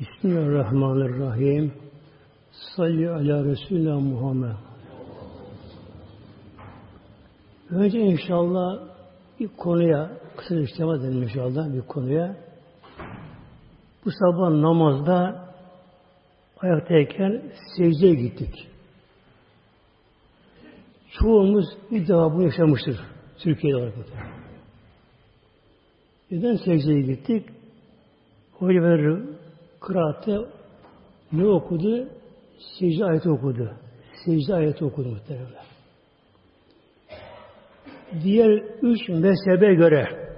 Bismillahirrahmanirrahim. Salli ala Resulullah Muhammed. Önce inşallah bir konuya, kısa işlem edelim inşallah bir konuya. Bu sabah namazda ayaktayken secdeye gittik. Çoğumuz bir daha bunu yaşamıştır. Türkiye'de olarak. Neden secdeye gittik? Hoca kıraatte ne okudu? Secde ayeti okudu. Secde ayeti okudu muhtemelen. Diğer üç mezhebe göre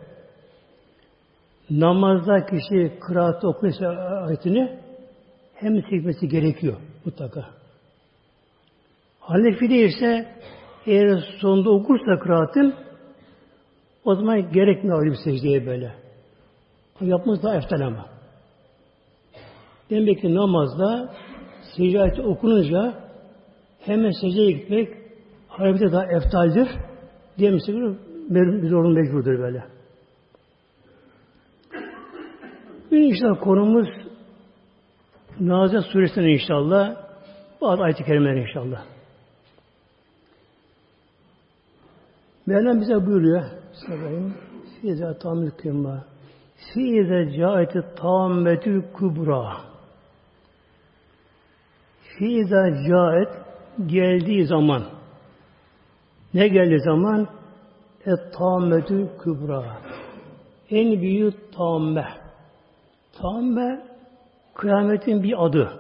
namazda kişi kıraatte okuyorsa ayetini hem çekmesi gerekiyor mutlaka. Hanefi ise eğer sonunda okursa kıraatın o zaman gerekmiyor bir secdeye böyle. Yapması daha eftal ama. Demek ki namazda secde okununca hemen secdeye gitmek harekete daha eftaldir. Diye mesela bir zorun mecburdur böyle. Bir inşallah konumuz Nazile Suresi'nden inşallah bazı ayet-i kerimeler inşallah. Mevlam bize buyuruyor. Bismillahirrahmanirrahim. Fize tamil kıyma. Fize caeti tammetül kubra. Fize caet geldiği zaman ne geldiği zaman et tammetül kubra. En büyük tamme. Tamme kıyametin bir adı.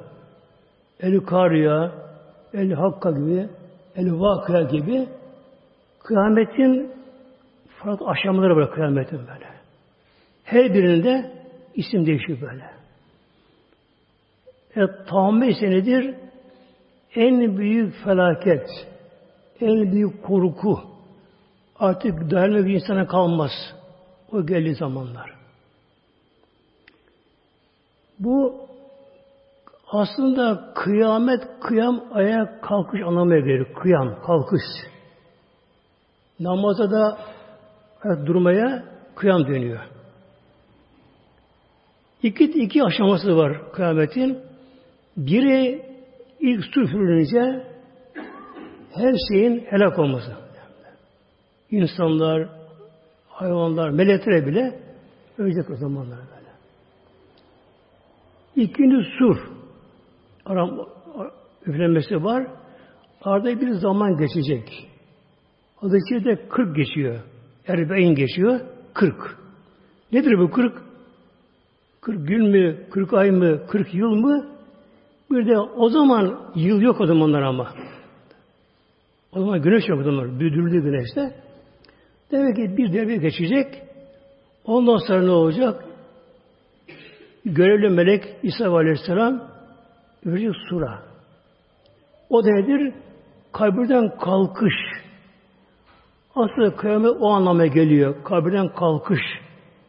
El Kariya, El Hakka gibi, El Vakıya gibi kıyametin farklı aşamaları var kıyametin böyle. Her birinde isim değişiyor böyle. E, tahammül ise nedir? En büyük felaket, en büyük korku. Artık dayanma bir insana kalmaz. O geldiği zamanlar. Bu aslında kıyamet, kıyam ayağa kalkış anlamaya gelir. Kıyam, kalkış. Namaza da durmaya kıyam dönüyor. İki, iki aşaması var kıyametin. Biri ilk su üfürülünce her şeyin helak olması. İnsanlar, hayvanlar, melekler bile ölecek o zamanlar böyle. İkinci sur aram, üflenmesi var. Arada bir zaman geçecek. Hadis-i de 40 geçiyor. Erbeğin geçiyor. 40. Nedir bu 40? 40 gün mü, 40 ay mı, 40 yıl mı? Bir de o zaman yıl yok o zamanlar ama. O zaman güneş yok o zaman. Büdürlü güneşte. Demek ki bir devre geçecek. Ondan sonra ne olacak? Görevli melek İsa Aleyhisselam verecek sura. O da nedir? Kabirden kalkış. Aslında kıyamet o anlama geliyor. Kabirden kalkış.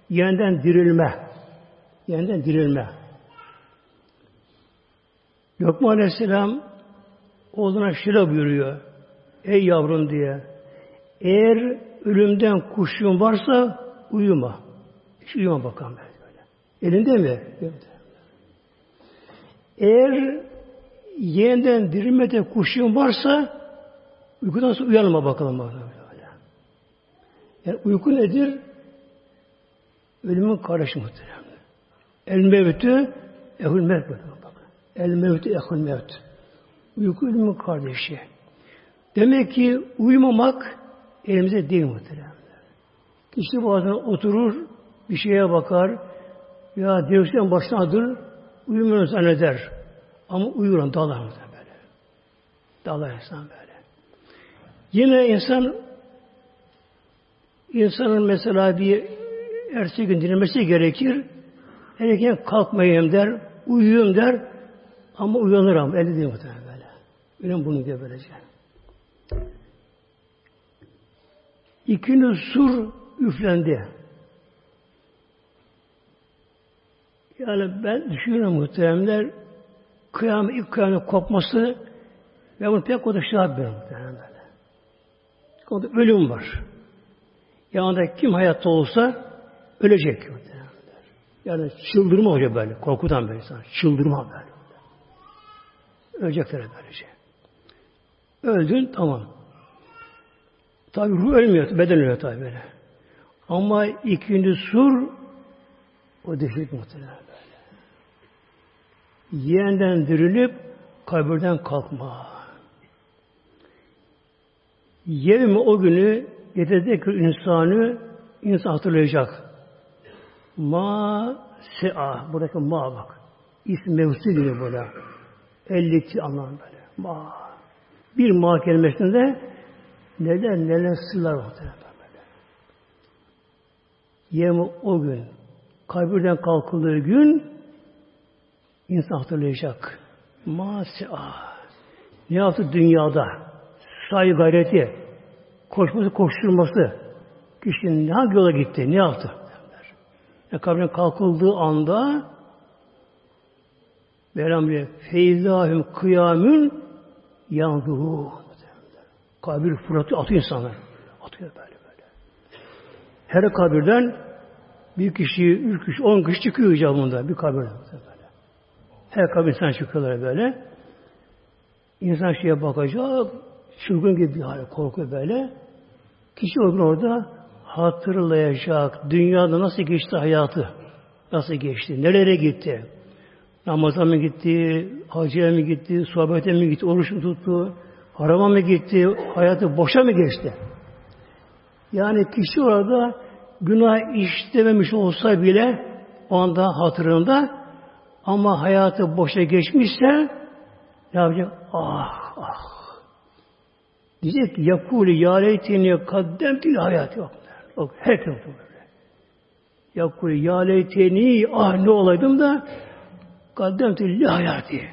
Yeniden dirilme. Yeniden dirilme. Lokman Aleyhisselam oğluna şöyle buyuruyor. Ey yavrum diye. Eğer ölümden kuşun varsa uyuma. Hiç uyuma bakalım böyle. Elinde mi? Eğer yeniden dirilmede kuşun varsa uykudan sonra uyanma bakalım. bakalım. Yani uyku nedir? Ölümün kardeşi muhterem. El mevtü ehul mevt. El mevtü ehul mevt. Uyku ölümün kardeşi. Demek ki uyumamak elimize değil muhterem. Kişi bazen oturur, bir şeye bakar, ya direksiyon başına durur, uyumuyor zanneder. Ama uyuran dalar böyle. Dalar insan böyle. Yine insan İnsanın mesela bir ertesi gün dinlemesi gerekir. Erken kalkmayayım der, uyuyayım der ama uyanır ama elde değil muhtemelen böyle. Ölüm bunu diyor böylece. İkinci sur üflendi. Yani ben düşünüyorum muhteremler kıyam, ilk kıyamet kopması ve bunu pek o da. O da ölüm var. Yanında kim hayatta olsa ölecek. Yani çıldırma olacak böyle. Korkudan böyle insan. Çıldırma böyle. Ölecekler böylece. Öldün tamam. Tabi ruh ölmüyor. Beden ölüyor tabi böyle. Ama ikinci sur o dehşet muhtemelen böyle. Yeniden dirilip kabirden kalkma. Yevmi o günü yetezdekir insanı insan hatırlayacak. Ma se'a. Buradaki ma bak. İsm mevsi gibi böyle. Elliti anlamı böyle. Ma. Bir ma kelimesinde neler neler sırlar var. Yevmi o gün. Kabirden kalkıldığı gün insan hatırlayacak. Ma se'a. Ne yaptı dünyada? Sahi gayreti, koşması, koşturması, kişinin hangi yola gitti, ne yaptı? ve kabrine kalkıldığı anda Mevlam diyor feyzahüm kıyamün yanduhu kabir fırlatıyor, atıyor insanlar. Atıyor böyle böyle. Her kabirden bir kişi, üç kişi, on kişi çıkıyor icabında bir kabirden. Böyle. Her kabir insan çıkıyorlar böyle. İnsan şeye bakacak, çılgın gibi bir hale korkuyor böyle. Kişi o gün orada hatırlayacak. Dünyada nasıl geçti hayatı? Nasıl geçti? Nerelere gitti? Namaza mı gitti? Hacıya mı gitti? Sohbete mi gitti? Oruç mu tuttu? Harama mı gitti? Hayatı boşa mı geçti? Yani kişi orada günah işlememiş olsa bile o anda hatırında ama hayatı boşa geçmişse ne yapacak? Ah ah. Diyecek ki yakuli ya leytini kaddemtil hayat yok. Bak herkes böyle. Yakul ya leyteni ah ne olaydım da kaddemtü li hayati.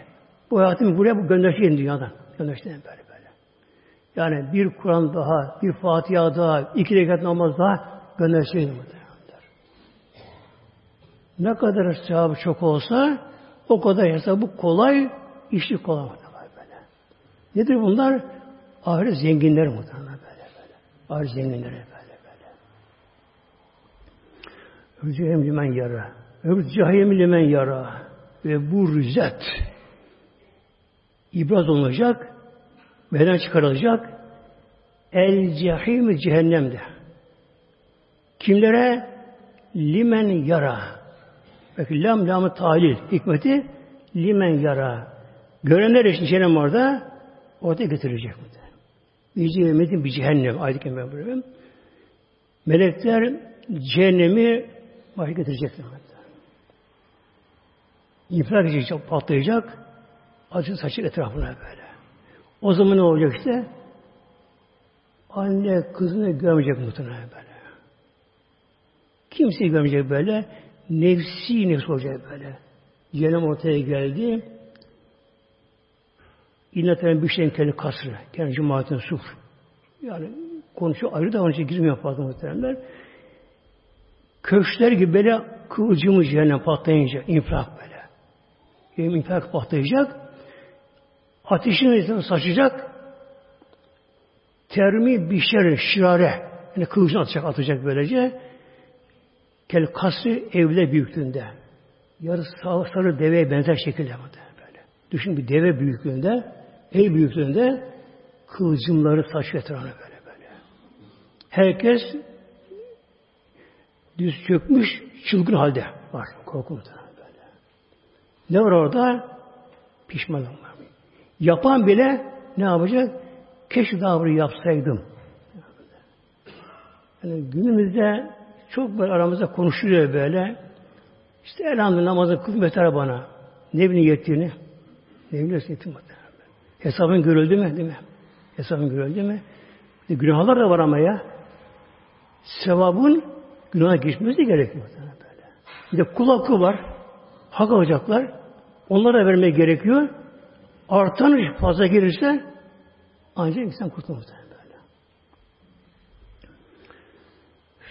Bu hayatımı buraya bu gönderşeyim dünyadan. Gönderşeyim böyle böyle. Yani bir Kur'an daha, bir Fatiha daha, iki rekat namaz daha gönderşeyim ne kadar sevabı çok olsa o kadar hesabı kolay, işi kolay böyle. Nedir bunlar? Ahiret zenginleri muhtemelen böyle böyle. Ahiret zenginleri böyle. Rücehim limen yara. Rücehim limen yara. Ve bu rüzet ibraz olacak, beden çıkarılacak. El cehim cehennemde. Kimlere? Limen yara. Belki lam lamı talil hikmeti limen yara. Görenler için cehennem orada orada getirecek. Cehennemin bir cehennem. Ayet-i Melekler cehennemi başı getirecekler. İnfilak edecek, patlayacak. Acı saçı etrafına böyle. O zaman ne olacak işte? Anne kızını görmeyecek muhtemelen böyle. Kimseyi görmeyecek böyle. Nefsi nefsi olacak böyle. Cehennem ortaya geldi. İnnetenen bir şeyin kendi kasrı. Kendi cemaatin suf. Yani konuşuyor ayrı da onun için girmiyor fazla muhteremler köşkler gibi böyle kıvılcımı cehennem patlayınca infilak böyle. Yani infilak patlayacak. Ateşin üzerine saçacak. Termi bir şey, şirare. Yani kılıcını atacak, atacak böylece. Kel kasrı evle büyüklüğünde. Yarısı sarı deveye benzer şekilde böyle. Düşün bir deve büyüklüğünde, ev büyüklüğünde kılıcımları saçıyor etrafına böyle böyle. Herkes Düz çökmüş, çılgın halde var. Korkunç. Ne var orada? Pişmanlık var. Yapan bile ne yapacak? Keşke daha bunu yapsaydım. Yani günümüzde çok böyle aramızda konuşuluyor böyle. İşte elhamdülillah namazı kıl beter bana. Ne bileyim yettiğini. Ne biliyorsun yetim Hesabın görüldü mü? Değil mi? Hesabın görüldü mü? E, günahlar da var ama ya. Sevabın Günaha geçmesi gerekiyor. Böyle. Bir de kul hakkı var. Hak alacaklar. Onlara vermeye gerekiyor. Artan fazla gelirse ancak insan kurtulur.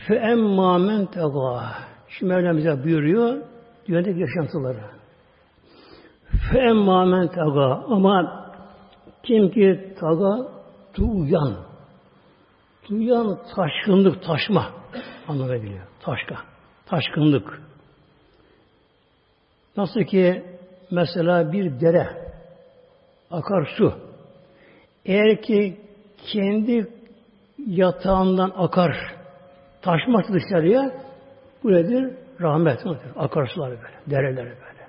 Fe emma men. Şimdi Mevlam bize buyuruyor dünyadaki yaşantıları. Fe emma men. Ama kim ki taga tuğyan. Tuğyan taşkınlık, taşma anlamına geliyor. Taşka. Taşkınlık. Nasıl ki mesela bir dere, akar su. Eğer ki kendi yatağından akar, taşmaz dışarıya, bu nedir? Rahmet. Akarsular böyle, dereleri böyle.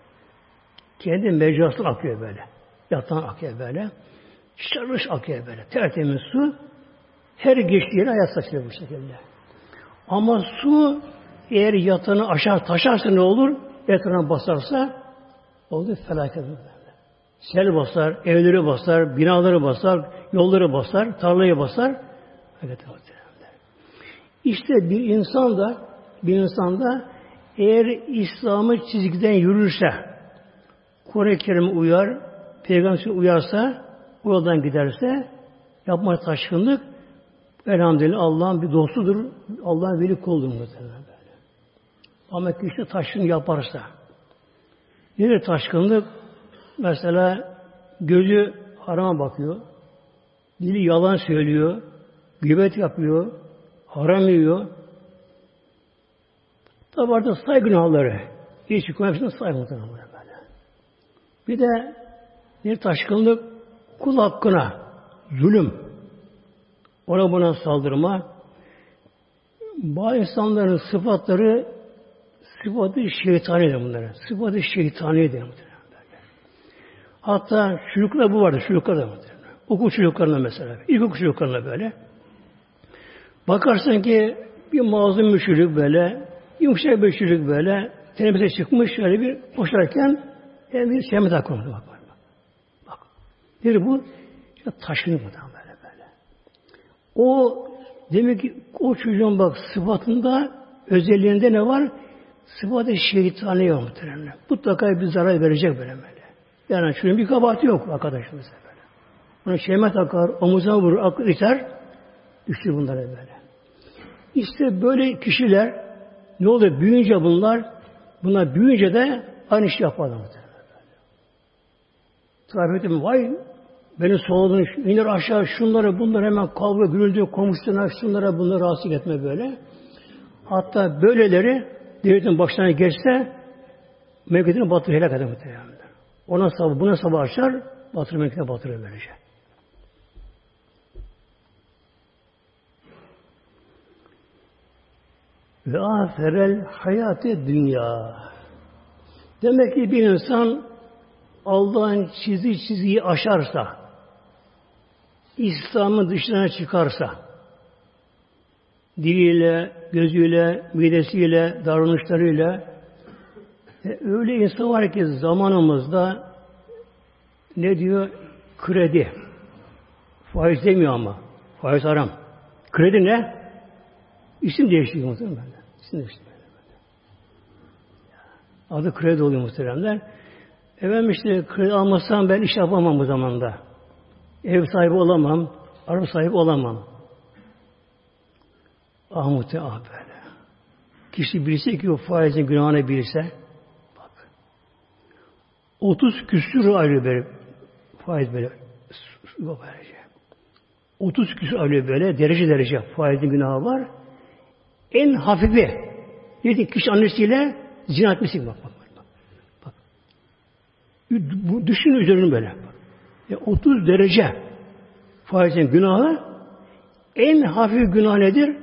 Kendi mecrasından akıyor böyle. Yatağın akıyor böyle. Şarış akıyor böyle. Tertemiz su. Her geçtiği yere hayat saçıyor bu şekilde. Ama su eğer yatağını aşağı taşarsa ne olur? Etrafına basarsa oldu felaket olur. Sel basar, evleri basar, binaları basar, yolları basar, tarlayı basar. İşte bir insan da bir insan da eğer İslam'ı çizgiden yürürse, Kur'an-ı Kerim'e uyar, Peygamber uyarsa, o yoldan giderse, yapma taşkınlık, elhamdülillah Allah'ın bir dostudur, Allah'ın veli kuludur muhtemelen böyle. Ama kişi taşkın yaparsa, nedir taşkınlık? Mesela gözü harama bakıyor, dili yalan söylüyor, gıybet yapıyor, haram yiyor. Tabi artık say günahları. Hiç hüküm hepsini saymadan böyle. Bir de bir taşkınlık kul hakkına zulüm. Ona buna saldırma. Bazı insanların sıfatları sıfatı şeytanidir bunların. Sıfatı şeytanidir bunların. Hatta çocuklar bu vardı. Çocuklar da vardı. Okul çocuklarına mesela. İlkokul çocuklarına böyle. Bakarsın ki bir mazlum bir çocuk böyle, yumuşak bir çocuk böyle, teneffüse çıkmış şöyle bir koşarken yani bir şehmet akıllı bak. Bak. bak. Nedir bu? Ya taşını buradan böyle böyle. O demek ki o çocuğun bak sıfatında özelliğinde ne var? Sıfatı şeytani var muhtemelen. Mutlaka bir zarar verecek böyle böyle. Yani çocuğun bir kabahati yok arkadaşımız böyle. Ona şehmet akar, omuzuna vurur, akıl iter, düştü bunlara böyle. İşte böyle kişiler ne oluyor? Büyüyünce bunlar bunlar büyüyünce de aynı işi yaparlar. Trafikte? Vay beni soğudun, iner aşağı şunları bunları hemen kavga gürüldü komşusuna şunlara bunları rahatsız etme böyle. Hatta böyleleri devletin başına geçse memleketini batırır helak eder muhtemelen. Ona sabah, buna sabah açar, batırır memleketine batırır böylece. Ve aferel hayatı dünya. Demek ki bir insan Allah'ın çizdiği çizgiyi aşarsa, İslam'ın dışına çıkarsa, diliyle, gözüyle, midesiyle, davranışlarıyla e, öyle insan var ki zamanımızda ne diyor? Kredi. Faiz demiyor ama. Faiz haram. Kredi ne? İsim değiştiriyor muhtemelen. İsim değiştiriyor. Adı kredi oluyor muhteremler. Efendim işte kredi almasam ben iş yapamam bu zamanda. Ev sahibi olamam, araba sahibi olamam. Ah muhtemelen ah böyle. Kişi bilse ki o faizin günahını bilse, bak. 30 küsür ayrı böyle faiz böyle böylece. 30 küsür ayrı böyle derece derece faizin günahı var. En hafifi dedi kişi annesiyle zina etmesi bak bak. bak. bak. Bu, düşün üzerine böyle. E, 30 derece faizin günahı en hafif günah nedir?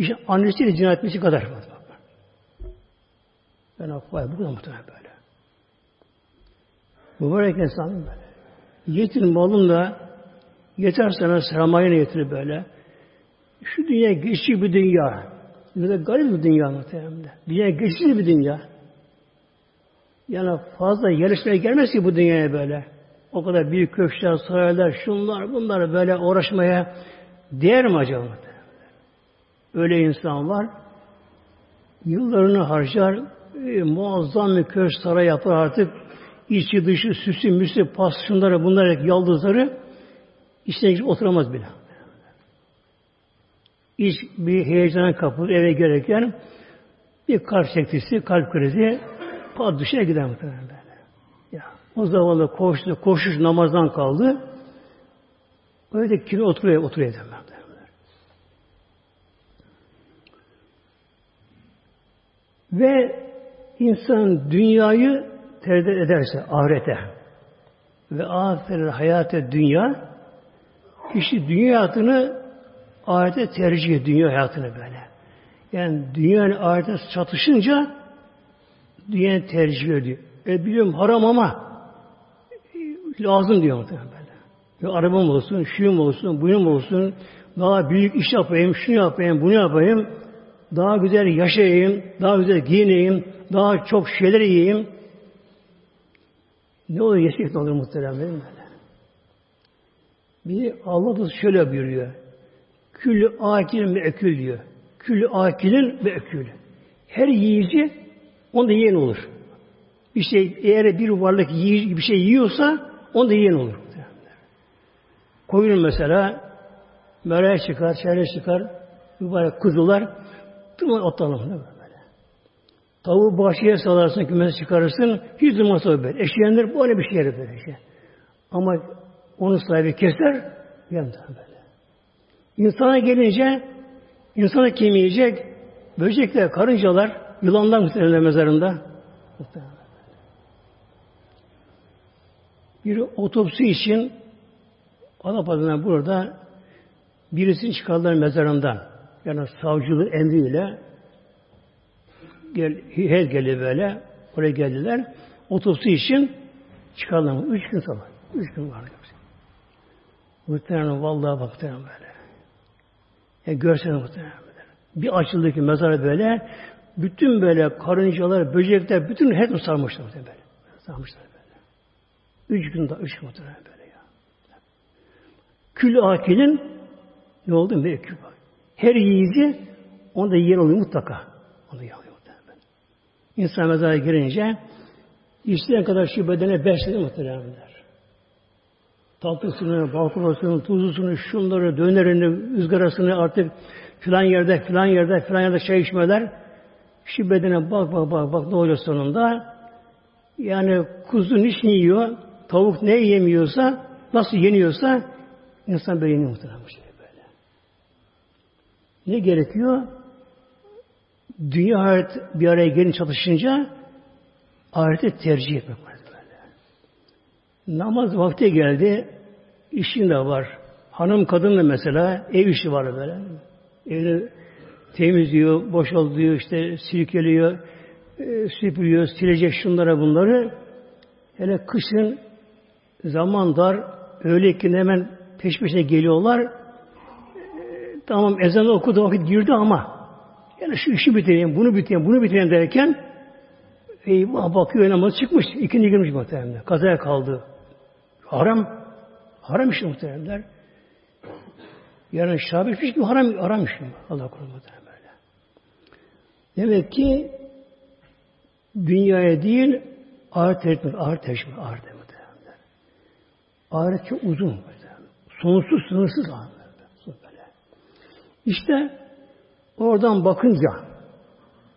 Kişi annesiyle zina etmesi kadar. Ben faiz bu kadar muhtemelen böyle. Mübarek insanım böyle. Yetin malınla yeter sana sermayene yetir böyle. Şu dünya geçici bir dünya. Böyle garip bir dünya muhtemelen. Dünya geçici bir dünya. Yani fazla yarışmaya gelmez ki bu dünyaya böyle. O kadar büyük köşkler, saraylar, şunlar, bunlar böyle uğraşmaya değer mi acaba? Öyle insan var. Yıllarını harcar, e, muazzam bir köşk saray yapar artık. içi dışı, süsü, müsü, pas, şunları, bunları, yaldızları içine oturamaz bile. Hiç bir heyecana kapılır eve gelirken bir kalp sektisi, kalp krizi pat dışına gider muhtemelen böyle. Ya, o zavallı koştu, koşuş namazdan kaldı. Öyle kilo oturuyor, oturuyor demem. Ve insan dünyayı tercih ederse ahirete ve ahiret hayatı dünya kişi dünya hayatını ahirete tercih ediyor dünya hayatını böyle. Yani dünya ile ahirete çatışınca dünya tercih ediyor. E biliyorum haram ama lazım diyor muhtemelen böyle. Ya arabam olsun, şuyum olsun, buyum olsun, daha büyük iş yapayım, şunu yapayım, bunu yapayım, daha güzel yaşayayım, daha güzel giyineyim, daha çok şeyler yiyeyim. Ne olur yaşayıp olur muhtemelen böyle. Bir Allah da şöyle buyuruyor. Küllü akilin ve ekül diyor. Küllü akilin ve ekül. Her yiyici onda yiyen olur. Bir şey eğer bir varlık yiyici bir şey yiyorsa onda yiyen olur. Koyun mesela meraya çıkar, çare çıkar, mübarek kuzular tırman otlanır böyle. Tavuğu bahçeye salarsın, kümese çıkarırsın, hiç durmaz o böyle. Eşeğenler böyle bir şey böyle şey. Ama onu sahibi keser, yanında böyle. İnsana gelince, insana kim yiyecek? Böcekler, karıncalar, yılanlar muhtemelen mezarında. Bir otopsi için Adapazarı'na burada birisini çıkardılar mezarından. Yani savcılığın emriyle gel, her geldi böyle oraya geldiler. Otopsi için çıkardılar. Üç gün sonra. Üç gün var. Muhtemelen vallahi baktım böyle. Ya görsene muhtemelen böyle. Bir açıldı ki mezara böyle bütün böyle karıncalar, böcekler bütün hep sarmışlar muhtemelen böyle. Sarmışlar böyle. Üç gün daha, üç gün muhtemelen böyle ya. Kül akilin ne oldu? Mevkül. Her yiyici onda yer oluyor mutlaka. Onda yer oluyor muhtemelen. İnsan mezara girince isteyen kadar şu bedene beslenir muhtemelen tatlısını, balkonasını, tuzlusunu, şunları, dönerini, ızgarasını artık filan yerde, filan yerde, filan yerde çay içmeler. Şu bedene bak bak bak bak ne oluyor sonunda. Yani kuzu niçin yiyor, tavuk ne yemiyorsa, nasıl yeniyorsa insan böyle yeniyor muhtemelen. Ne gerekiyor? Dünya ahiret bir araya gelin çatışınca ahireti tercih etmek var. Namaz vakti geldi. işin de var. Hanım kadın da mesela ev işi var böyle. Evini temizliyor, boşaltıyor, işte silkeliyor, e, süpürüyor, silecek şunlara bunları. Hele kışın zaman dar, öyle ki hemen peş peşe geliyorlar. Tamam ezan okudu vakit girdi ama yani şu işi bitireyim, bunu bitireyim, bunu bitireyim derken eyvah bakıyor namaz çıkmış. ikindi girmiş muhtemelen. Kazaya kaldı. Haram. Haram işi muhteremler. Yani şabi etmiş gibi haram, haram işi. Allah korusun böyle. Demek ki dünyaya değil ahiret etmek, ahiret teşmek, ahiret etmek. Ahiret çok uzun. Sonsuz, sınırsız ahiret. İşte oradan bakınca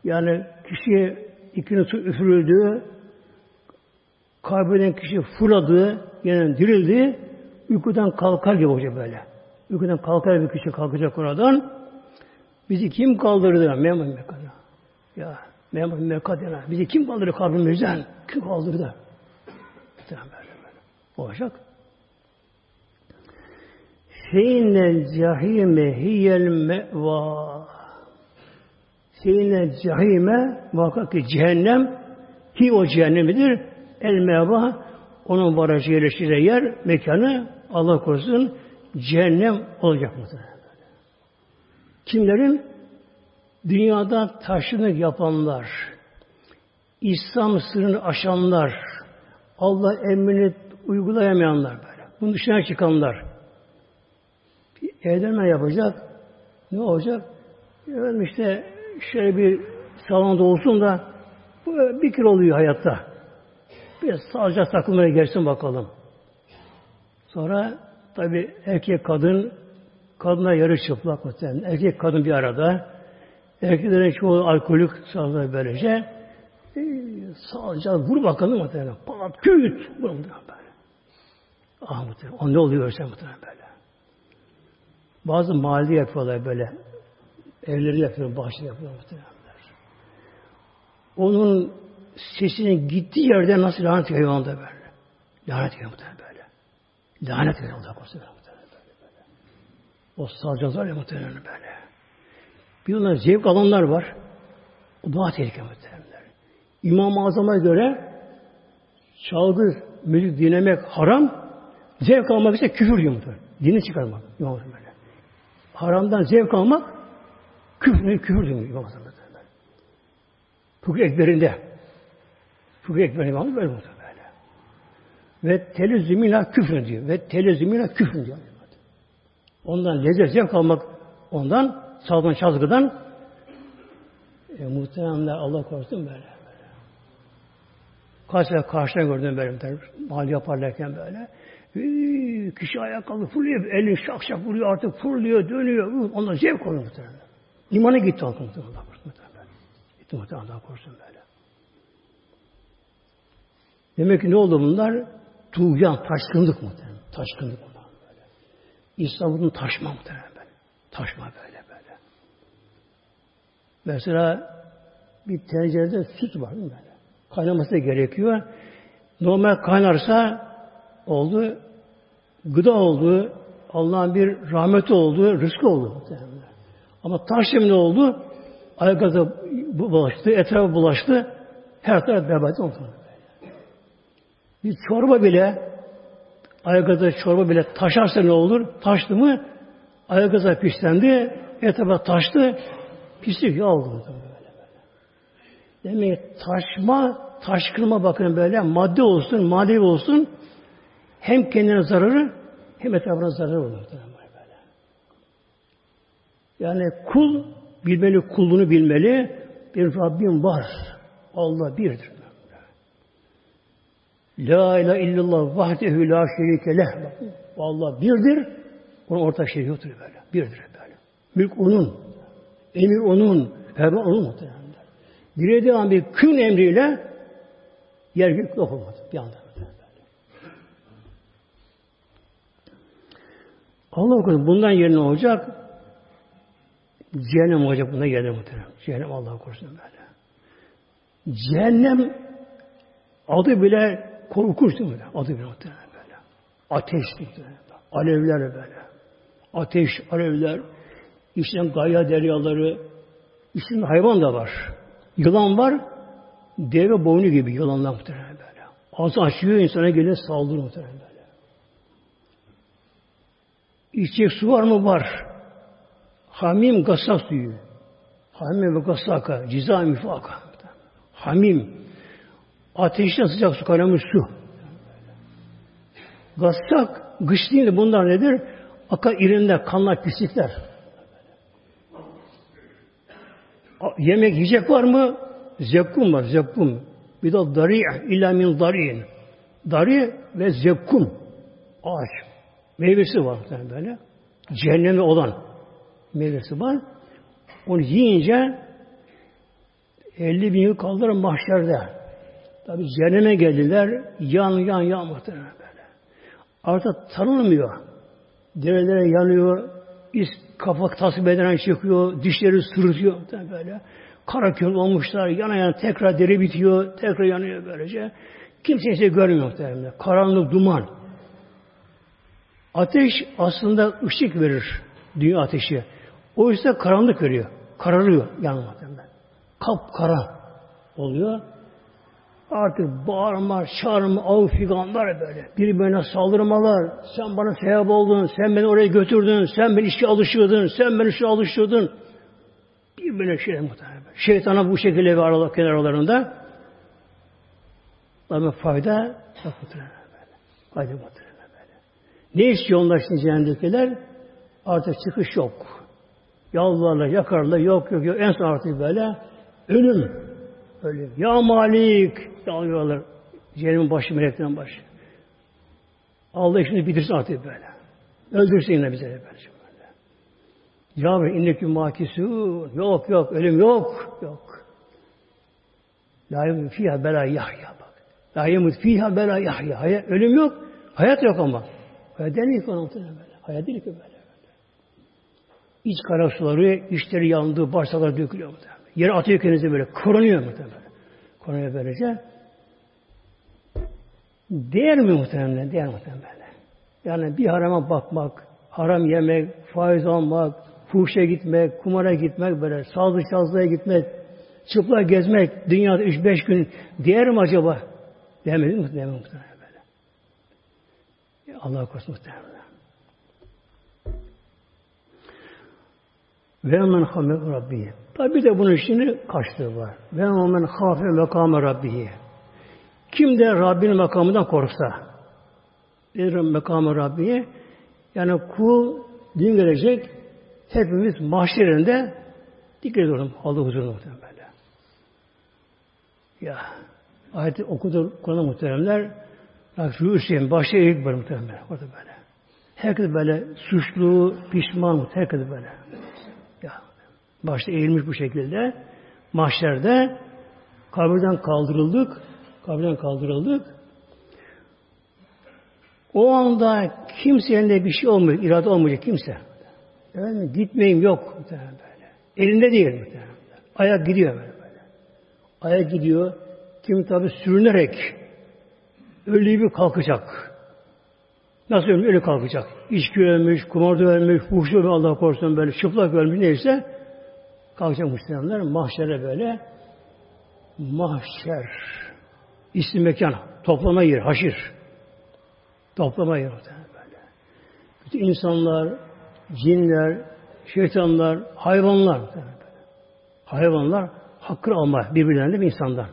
yani kişiye ikini su üfürüldüğü kalbiden kişi fırladığı yeniden dirildi. Uykudan kalkar gibi olacak böyle. Uykudan kalkar bir kişi kalkacak oradan. Bizi kim kaldırdı? Memur Mekka'da. Ya Memur Mekka'da. Bizi kim kaldırdı kalbimizden? Kim kaldırdı? Olacak. Feynel cahime hiyel meva. Feynel cahime muhakkak ki cehennem ki o cehennemidir. El meva onun barajı yerleştiği yer, mekanı Allah korusun cehennem olacak muhtemelen. Kimlerin? Dünyada taşını yapanlar, İslam sınırını aşanlar, Allah emrini uygulayamayanlar böyle. Bunun dışına çıkanlar. Evlenme yapacak. Ne olacak? Efendim işte şöyle bir salonda olsun da bir kere oluyor hayatta. Bir sadece takılmaya gelsin bakalım. Sonra tabi erkek kadın kadına yarı çıplak muhtemelen. Erkek kadın bir arada. Erkeklerin çoğu alkolik sağlar böylece. E, sadece vur bakalım muhtemelen. Pat küt. Vur muhtemelen böyle. Ah muhtemelen. O ne oluyor sen muhtemelen böyle. Bazı mahalle yapıyorlar böyle. Evleri yapıyorlar, bahçe yapıyorlar muhtemelen. Onun sesinin gittiği yerde nasıl lanet yağıyor onda böyle. Lanet yağıyor muhtemelen böyle. Lanet yağıyor Allah korusun muhtemelen böyle. O salacaklar ya muhtemelen böyle. Bir ondan zevk alanlar var. O daha tehlikeli muhtemelen. İmam-ı Azam'a göre çalgı, müzik dinlemek haram, zevk almak ise küfür diyor muhtemelen. Dini çıkarmak. İmam Azam böyle. Haramdan zevk almak küfür, küfür diyor İmam Azam böyle. Fıkıh ekberinde. Fıkıh ekberinde İmam böyle muhtemelen. Ve telezzümüyle küfür diyor. Ve telezzümüyle küfür diyor. Ondan lezzet zevk almak ondan sağdan çalgıdan e, muhteremler Allah korusun böyle. böyle. Kaç karşıdan gördüm böyle. Mal yaparlarken böyle. Ee, kişi ayağa kalkıp fırlıyor. Elini şak şak vuruyor artık fırlıyor, dönüyor. Ondan zevk oluyor muhtemelen. İmanı gitti korusun muhtemelen. Gitti muhtemelen Allah korusun böyle. Demek ki ne oldu bunlar? Tuğyan, taşkınlık muhtemelen. Taşkınlık bunlar böyle. İstanbul'un taşma muhtemelen böyle. Taşma böyle böyle. Mesela bir tencerede süt var değil mi böyle? Kaynaması gerekiyor. Normal kaynarsa oldu, gıda oldu, Allah'ın bir rahmeti oldu, rızkı oldu. Ama taş ne oldu? Ayakta bulaştı, etrafa bulaştı, her taraf berbat oldu. Bir çorba bile ayakta çorba bile taşarsa ne olur? Taştı mı ayakta pislendi, etrafa taştı, pislik oldu. Demek taşma, taşkırma bakın böyle madde olsun, manevi olsun hem kendine zararı hem etrafına zararı olur. Yani kul bilmeli, kulluğunu bilmeli. Bir Rabbim var. Allah birdir. La ilahe illallah vahdehu la şerike leh. Allah birdir. Onun ortak şey yoktur böyle. Birdir böyle. Mülk onun. Emir onun. Ferman onun muhtemelen. Dilediği an bir kün emriyle yer gök yok olmadı. Bir anda. Allah korusun bundan yerine olacak cehennem olacak bundan yerine muhtemelen. Cehennem Allah korusun böyle. Cehennem adı bile korkunç değil mi? Adı bile muhtemelen böyle. Ateş muhtemelen. Alevler böyle. Ateş, alevler, içinden gaya deryaları, içinde hayvan da var. Yılan var, deve boynu gibi yılanlar muhtemelen böyle. Ağzı açıyor, insana gelir saldırıyor muhtemelen böyle. İçecek su var mı? Var. Hamim gassak suyu. Hamim ve gassaka. Ciza müfaka. Hamim. Ateşten sıcak su kaynamış su. Gassak, gış değil bunlar nedir? Aka irinler, kanlar, pislikler. Yemek yiyecek var mı? Zekkum var, zekkum. Bir de dari illa min dari'in. Dari ve zekkum. Ağaç. Meyvesi var böyle. Cehenneme olan meyvesi var. Onu yiyince 50 bin yıl kaldılar mahşerde. Tabi cehenneme geldiler. Yan yan yan muhtemelen böyle. Artık tanınmıyor. Derelere yanıyor. İz kafa tasvip eden çıkıyor. Dişleri sırıtıyor böyle. Kara köl olmuşlar. Yana yana tekrar deri bitiyor. Tekrar yanıyor böylece. Kimse hiç görmüyor muhtemelen. Karanlık duman. Ateş aslında ışık verir. Dünya ateşi. O ise karanlık veriyor. Kararıyor yanmaktan. Kap kara oluyor. Artık bağırma, çağırma, av figanlar böyle. Birbirine saldırmalar. Sen bana sevap oldun, sen beni oraya götürdün, sen beni işe alıştırdın, sen beni işe alıştırdın. Birbirine şey muhtemelen. Şeytana bu şekilde ve aralık kenarlarında. Ama fayda yok muhtemelen. Fayda muhtemelen. Ne istiyor onlar şimdi cehennemdekiler? Artık çıkış yok. Yalvarlar, yakarlar, yok yok yok. En son artık böyle ölüm. Ölüm. Ya Malik! Yalvarlar. Cehennemin başı, meleklerin başı. Allah işini bitirsin artık böyle. Öldürsün yine bize böyle. Ya Rabbi inneküm makisun. Yok yok, ölüm yok. Yok. La yemut fiha bela yahya bak. La yemut fiha bela yahya. Ölüm yok. Hayat yok ama. Hayat değil ki böyle. Hayat değil ki böyle. böyle. İç kara suları, içleri yandı, bağırsaklar dökülüyor muhtemelen. Yere atıyor kendinizi böyle, kıranıyor muhtemelen. konuya böylece. Değer mi muhtemelen? Değer muhtemelen. Yani bir harama bakmak, haram yemek, faiz almak, fuhuşa gitmek, kumara gitmek, böyle sazlı çalzıya gitmek, çıplak gezmek, dünyada üç beş gün değer mi acaba? Demedi mi? Demedi muhtemelen böyle. Allah korusun muhtemelen. Ve men hame rabbihi. Tabi de bunun şimdi kaçtığı var. Ve men hafe mekame rabbihi. Kim de Rabbinin makamından korksa, bir makamı Rabbiye, yani kul din gelecek, hepimiz mahşerinde dikkat ediyorum Allah huzurunda muhtemelen böyle. Ya ayeti okudu konu muhteremler şu Hüseyin başta eğik var muhtemelen orada böyle. Herkes böyle suçlu, pişman, herkes böyle. Ya başta eğilmiş bu şekilde mahşerde kabirden kaldırıldık. Kabirden kaldırıldık. O anda kimsenin de bir şey olmayacak, irade olmayacak kimse. Efendim, gitmeyeyim yok. Böyle. Elinde değil. Muhtemelen. Ayak gidiyor böyle, böyle. Ayak gidiyor. Kim tabi sürünerek ölü gibi kalkacak. Nasıl ölmüş? Ölü kalkacak. İçki ölmüş, kumarda ölmüş, fuhşu ölmüş, Allah korusun böyle çıplak ölmüş neyse kalkacak Müslümanlar mahşere böyle mahşer isim mekan toplama yer, haşir toplama yer böyle. Bütün insanlar, cinler, şeytanlar, hayvanlar hayvanlar hakkı alma birbirlerine bir insanlar.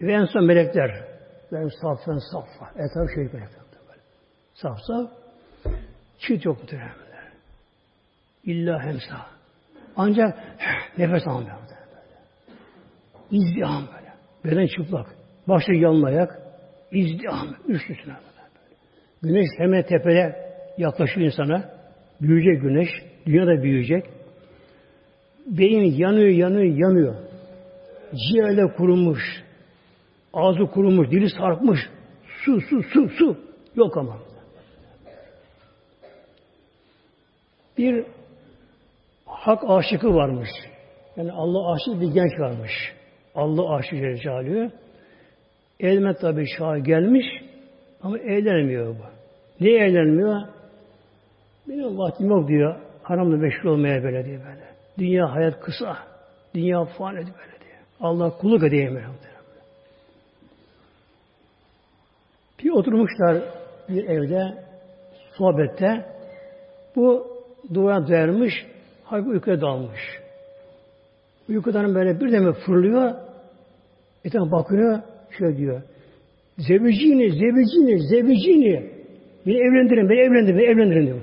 Ve en son melekler. Ben saftan saffa. Etraf şey. Böyle. Saf saf. Çift yok muhtemelen. İlla hemsa. Ancak nefes almıyor. İzdiham böyle. Beden çıplak. Başı yanlayak. İzdiham. Üst üstüne böyle. Güneş hemen tepede yaklaşıyor insana. Büyüyecek güneş. Dünya da büyüyecek. Beyin yanıyor, yanıyor, yanıyor. Ciğerle kurumuş. Ağzı kurumuş, dili sarkmış. Su, su, su, su. Yok ama. Bir hak aşıkı varmış. Yani Allah aşık bir genç varmış. Allah aşık Celle Elime tabi şah gelmiş ama eğlenmiyor bu. Niye eğlenmiyor? Benim vaktim yok diyor. Haramla meşgul olmaya böyle diye böyle. Dünya hayat kısa. Dünya fani böyle diye. Allah kulluk edeyim böyle. Bir oturmuşlar bir evde sohbette bu duvara dayanmış halbuki uykuya dalmış. Uykudan böyle bir deme fırlıyor etrafına bakıyor şöyle diyor Zevcini, zevcini, zevcini beni evlendirin, beni evlendirin, beni evlendirin diyor.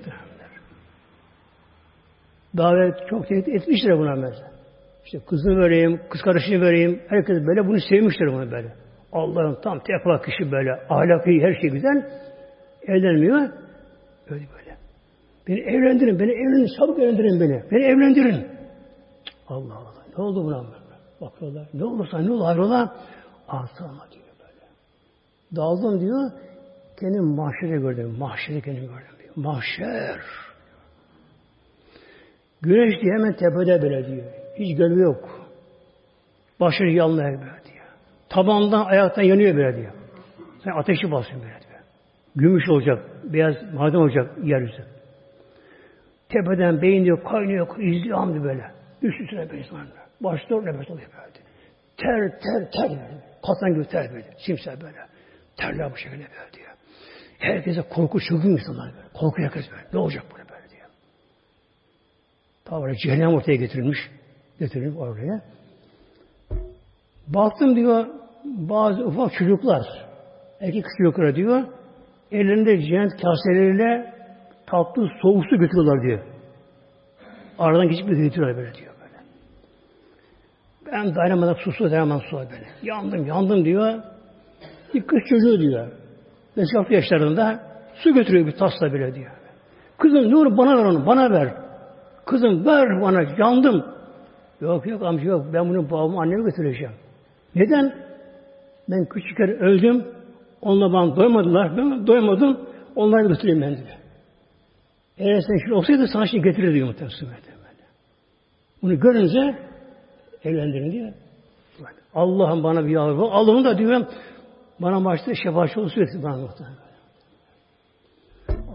Davet çok tehdit etmişler buna mesela. İşte kızını vereyim, kız kardeşini vereyim. Herkes böyle bunu sevmişler bunu böyle. Allah'ın tam tekva kişi böyle, ahlakı her şey güzel. Evlenmiyor. Öyle böyle. Beni evlendirin, beni evlendirin, çabuk evlendirin beni. Beni evlendirin. Allah Allah. Ne oldu buna? Bakıyorlar. Ne olursa ne olur hayrola? Alsama diyor böyle. Daldım diyor. Kendim mahşere gördüm. Mahşere kendim gördüm diyor. Mahşer. Güneş diye hemen tepede böyle diyor. Hiç gölge yok. Başını yanmaya böyle diyor. Tabandan ayaktan yanıyor böyle diyor. Sen ateşi basıyorsun böyle diyor. Gümüş olacak, beyaz maden olacak yeryüzü. Tepeden beyin diyor, kaynıyor, izliyor diyor böyle. Üst üstüne böyle insanlar. Başta nefes alıyor böyle. Ter, ter, ter böyle. Katan gibi ter böyle. Simsel böyle. Terler bu şekilde böyle diyor. Herkese korku çılgın insanlar böyle. Korku herkes böyle. Ne olacak böyle böyle diyor. Tabi cehennem ortaya getirilmiş. Getirilmiş oraya. Baktım diyor bazı ufak çocuklar erkek çocuklara diyor ellerinde cennet kaseleriyle tatlı soğuk su götürüyorlar diyor. Aradan geçip götürüyorlar böyle diyor böyle. Ben dayanamadan susuz dayanamadan su böyle. Yandım yandım diyor. Bir kız çocuğu diyor. 5-6 yaşlarında su götürüyor bir tasla bile diyor. Kızım ne olur bana ver onu bana ver. Kızım ver bana yandım. Yok yok amca yok ben bunu babamı anneme götüreceğim. Neden? Ben küçükken öldüm. Onunla bana doymadılar. Ben doymadım. Onları götüreyim ben diyor. Eğer sen şimdi olsaydı sana şimdi getirir diyor muhtemelen. Bunu görünce evlendirin diyor. Allah'ım bana bir yavru. Allah'ım da diyorum bana başta şefaatçi olsun etsin bana muhtemelen.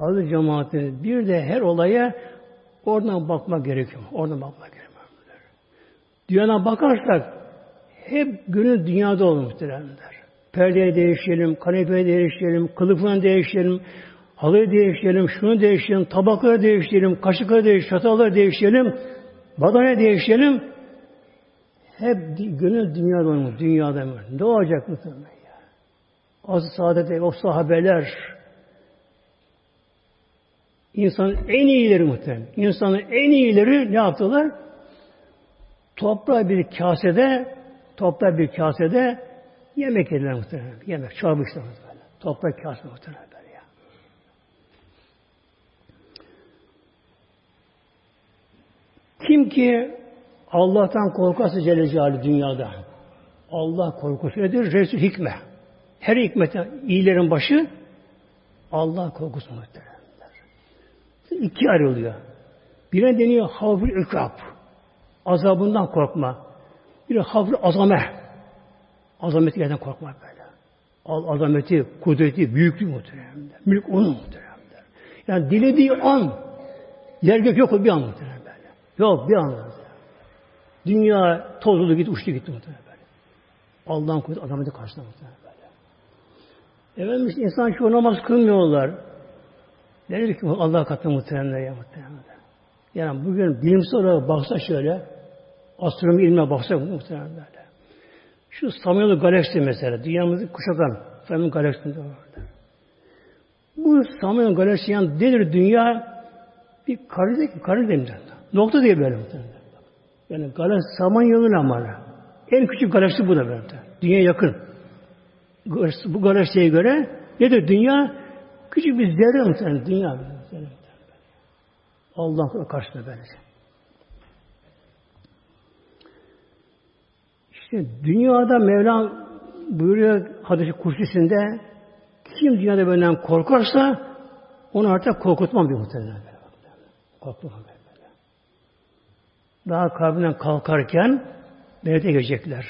Aziz cemaatiniz bir de her olaya oradan bakmak gerekiyor. Oradan bakmak gerekiyor. Dünyadan bakarsak hep gönül dünyada olur muhteremler. Perdeyi değiştirelim, kanepeyi değiştirelim, kılıfını değiştirelim, halıyı değiştirelim, şunu değiştirelim, tabakları değiştirelim, kaşıkları değiştirelim, çatalları değiştirelim, badane değiştirelim. Hep gönül dünyada olur, dünyada mı? Ne olacak muhtemelen ya? Az saadet o sahabeler, insanın en iyileri muhtemelen. İnsanın en iyileri ne yaptılar? Toprağı bir kasede toprak bir kasede yemek yediler muhtemelen. Yemek, çorba işte böyle. Toprak kasede muhtemelen ya. Kim ki Allah'tan korkarsa Celle Celaluhu dünyada Allah korkusu nedir? Resul hikme. Her hikmete iyilerin başı Allah korkusu muhtemelen. İki ayrılıyor. Birine deniyor havful ikrab. Azabından korkma. Bir havful azame. Azameti yerden korkma böyle. Azameti, kudreti, büyüklüğü muhteremler. Mülk onun muhteremler. Yani dilediği an yer gök yok bir an muhterem böyle. Yok bir an. Dünya tozuldu gitti, uçtu gitti muhterem böyle. Allah'ın kudreti azameti karşısında muhterem böyle. Efendim insan şu namaz kılmıyorlar. Nedir ki Allah katında muhteremler ya muhteremler. Yani bugün bilimsel olarak baksa şöyle, astronomi ilmine baksa muhteremler böyle. Şu Samanyolu galaksi mesela, dünyamızı kuşatan Samanyolu galaksisi orada. Bu Samanyolu galaksi yani nedir dünya? Bir kare, kare demir. Nokta diye böyle muhtemelen. Yani galaksi Samanyolu ama en küçük galaksi bu da böyle. Dünya yakın. Bu galaksiye göre nedir dünya? Küçük bir zerre muhtemelen dünya. Allah karşısında böylece. İşte dünyada Mevlam buyuruyor hadisi kursisinde kim dünyada benden korkarsa onu artık korkutmam bir muhtemelen. Korkutmam böyle. Daha kalbinden kalkarken nerede gelecekler?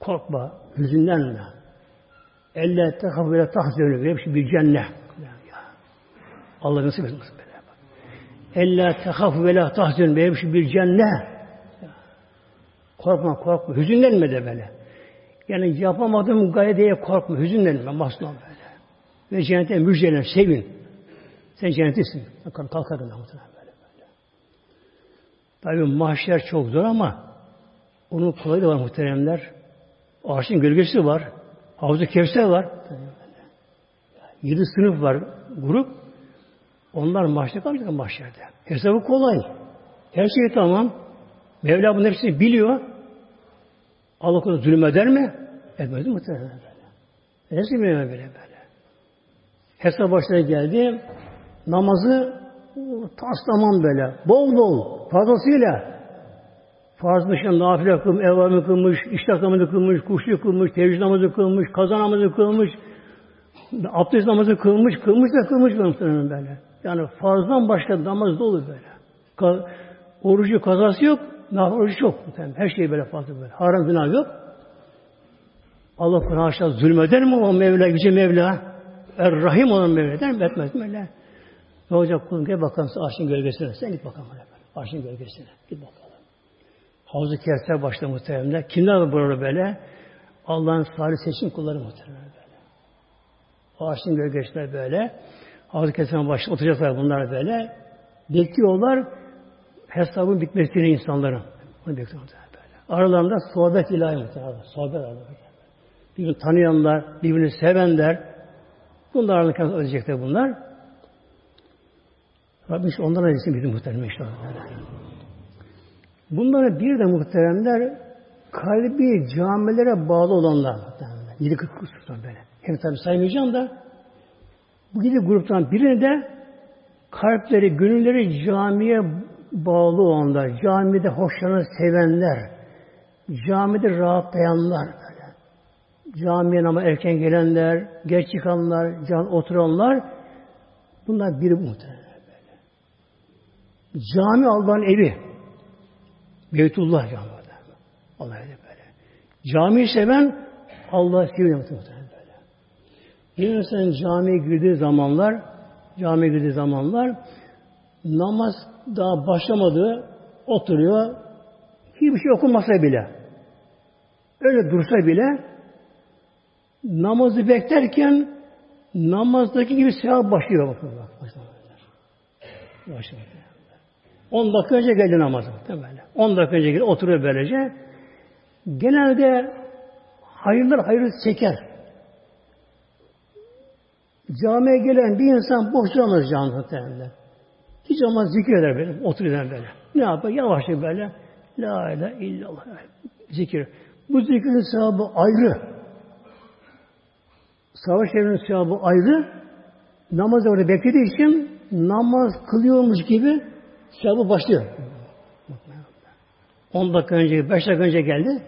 Korkma, hüzünlenme. Elle tehaf ve tahzönü bir şey bir cennet. Allah nasip etsin böyle. Elle tehaf ve la tahzönü bir cennet. Korkma korkma. Hüzünlenme de böyle. Yani yapamadığım gaye diye korkma. Hüzünlenme. Masnun böyle. Ve cennete müjdelen. Sevin. Sen cennetisin. Kalkardın muhtemelen böyle böyle. Tabi mahşer çok zor ama onun kolayı da var muhteremler. Ağaçın gölgesi var. Havzu Kevser var. Yedi sınıf var grup. Onlar mahşerde kalacak mahşerde. Hesabı kolay. Her şey tamam. Mevla bunun hepsini biliyor. Allah konuda zulüm eder mi? Etmez mi. Nasıl bilmiyor böyle böyle. Hesap başına geldi. Namazı taslaman böyle. Bol bol. Fazlasıyla. Farz dışında nafile kılmış, evlamı kılmış, iştah namazı kılmış, kuşlu kılmış, tevcih namazı kılmış, kaza namazı kılmış, abdest namazı kılmış, kılmış da kılmış muhtemelen böyle. Yani farzdan başka namaz dolu böyle. Orucu kazası yok, Nafile oruç çok. Muhtemelen. Her şey böyle fazla böyle. Haram günah yok. Allah Kur'an aşağı zulmeder mi o Mevla, Yüce Mevla? Er Rahim olan Mevla der mi? Etmez mi? Öyle. Ne olacak kulum? Gel bakalım arşın gölgesine. Sen git bakalım. Arşın gölgesine. Git bakalım. Havzu Kevser başta muhteremler. Kimler var burada böyle? Allah'ın salih seçim kulları muhteremler böyle. O arşın gölgesine böyle. Havzu Kevser'in başta oturacaklar bunlar böyle. Bekliyorlar hesabın bitmesini insanların. Onu bekliyorlar böyle. Aralarında sohbet ilahi muhtemelen. Sohbet aralarında. Birbirini tanıyanlar, birbirini sevenler. Bunlar aralarında ölecekler bunlar. Rabbim onlara etsin bizim muhterem inşallah. Bunlara bir de muhteremler kalbi camilere bağlı olanlar muhteremler. Yedi kırk gruptan böyle. Hem tabi saymayacağım da bu yedi gruptan birini de kalpleri, gönülleri camiye bağlı olanlar, camide hoşlanır, sevenler, camide rahatlayanlar böyle. Camiye ama erken gelenler, geç çıkanlar, can oturanlar bunlar biri muhtemelen böyle. Cami Allah'ın evi. Beytullah camide. Allah öyle böyle. Camiyi seven Allah seviyor muhtemelen böyle. Bir insan camiye girdiği zamanlar camiye girdiği zamanlar namaz daha başlamadığı oturuyor. Hiçbir şey okunmasa bile öyle dursa bile namazı beklerken namazdaki gibi sevap başlıyor. Bakın, bak, başlıyor. 10 dakika önce geldi namaza. Böyle. 10 dakika önce geldi, oturuyor böylece. Genelde hayırlar hayırlı çeker. Camiye gelen bir insan boş duramaz camide muhtemelen. Hiç ama zikir eder böyle, oturuyor böyle. Ne yapar? Yavaşça böyle. La ilahe illallah. Zikir. Bu zikrin sevabı ayrı. Savaş evinin sevabı ayrı. Namaz orada beklediği için namaz kılıyormuş gibi sevabı başlıyor. 10 dakika önce, 5 dakika önce geldi.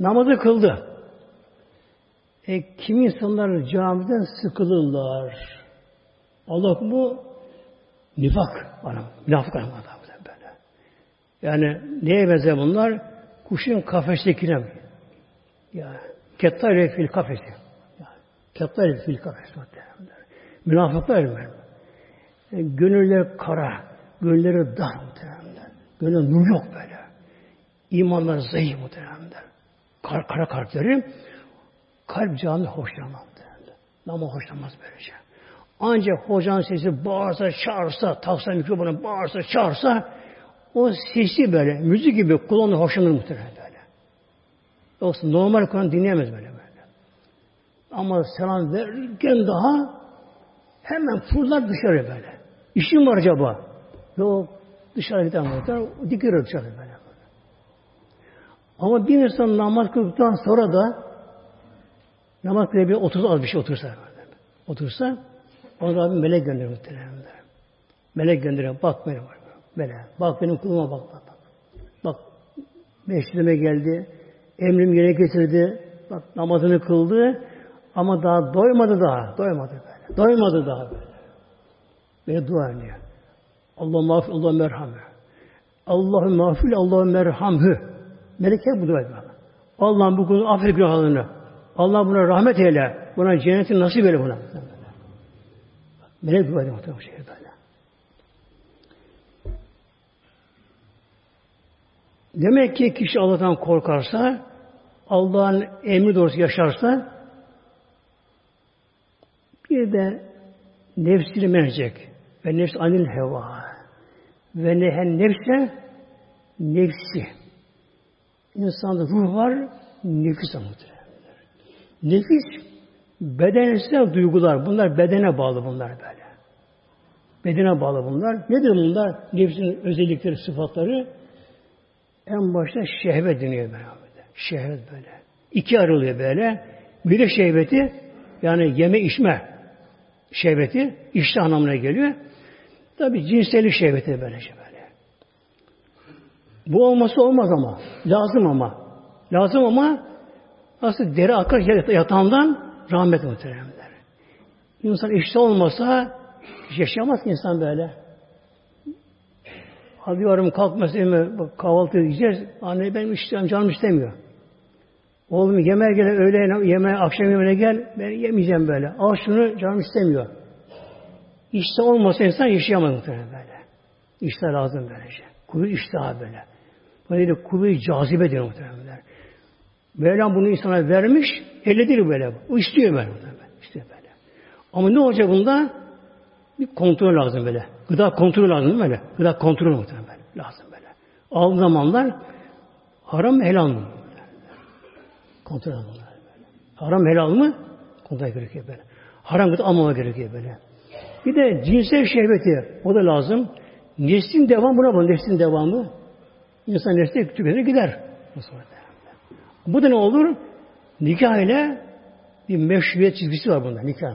Namazı kıldı. E, kim insanlar camiden sıkılırlar. Allah bu nifak. Münafık anlamında böyle. Yani neye benzer bunlar? Kuşun kafestekine mi? Ya, kettare fil kafesi. Yani, fil kafesi. Münafıklar mı? Yani, e, gönülleri kara, gönülleri dar muhtemelen. Gönül nur yok böyle. İmanlar zayıf muhtemelen. Kar, kara kalpleri kalp canı hoşlanmaz. Ama hoşlanmaz böylece. Ancak hocanın sesi bağırsa, çağırsa, taksa mikrofonu bağırsa, çağırsa o sesi böyle, müzik gibi kulağına hoşlanır muhtemelen böyle. Yoksa normal Kur'an dinleyemez böyle böyle. Ama selam verirken daha hemen fırlar dışarı böyle. İşim var acaba? Yok. Dışarı giden muhtemelen dikiyor dışarı böyle. Ama bir insan namaz kıldıktan sonra da namaz kılabilir, otursa az bir şey otursa. Otursa ona Rabbim melek gönderiyor muhtemelen. Melek gönderiyor. Bak benim böyle. Bak benim kuluma bak bak. Bak, bak meşridime geldi. Emrim yerine getirdi. Bak namazını kıldı. Ama daha doymadı daha. Doymadı böyle. Doymadı daha böyle. Böyle dua ediyor. Allah mağfir, Allah merhamı. Allah'ın mağfir, Allah'ın merhamı. Melek hep bu dua ediyor. Allah'ın bu kulun affet günahlarını. Allah buna rahmet eyle. Buna cenneti nasip eyle buna. Melek dua ediyor muhtemelen şey böyle. Demek ki kişi Allah'tan korkarsa, Allah'ın emri doğrusu yaşarsa, bir de nefsini menecek. Ve nefs anil heva. Ve nehen nefse nefsi. İnsanda ruh var, nefis muhtemelen. Nefis bedensel duygular. Bunlar bedene bağlı bunlar böyle. Bedene bağlı bunlar. Nedir bunlar? Nefsin özellikleri, sıfatları. En başta şehvet deniyor böyle. Şehvet böyle. İki ayrılıyor böyle. Bir de şehveti yani yeme içme şehveti işte anlamına geliyor. Tabi cinsellik şehveti böylece böyle. Bu olması olmaz ama. Lazım ama. Lazım ama nasıl deri akar yatağından rahmet muhteremler. İnsan işte olmasa yaşayamaz insan böyle. Hadi diyorum kalkmasın kahvaltı yiyeceğiz. Anne benim iştahım canım istemiyor. Oğlum yemeğe gel, öğle yemeğe, akşam yemeğine gel. Ben yemeyeceğim böyle. Al şunu canım istemiyor. İşte olmasa insan yaşayamaz muhtemelen böyle. İşte lazım böylece. Kuvvet iştahı böyle. Böyle de kuvvet cazibe diyor muhtemelen. Mevlam bunu insana vermiş, elle değil böyle. O istiyor böyle. İstiyor böyle. Ama ne olacak bunda? Bir kontrol lazım böyle. Gıda kontrolü lazım böyle? Gıda kontrolü muhtemelen böyle. Lazım böyle. Aldığın zamanlar haram helal mı? Kontrol almalar böyle. Haram helal mı? Kontrol gerekiyor böyle. Haram gıda almama gerekiyor böyle. Bir de cinsel şehveti o da lazım. Neslin devamı buna bu. Neslin devamı. İnsan nesli tükenir gider. Bu da ne olur? Nikah ile bir meşruiyet çizgisi var bunda. Nikah.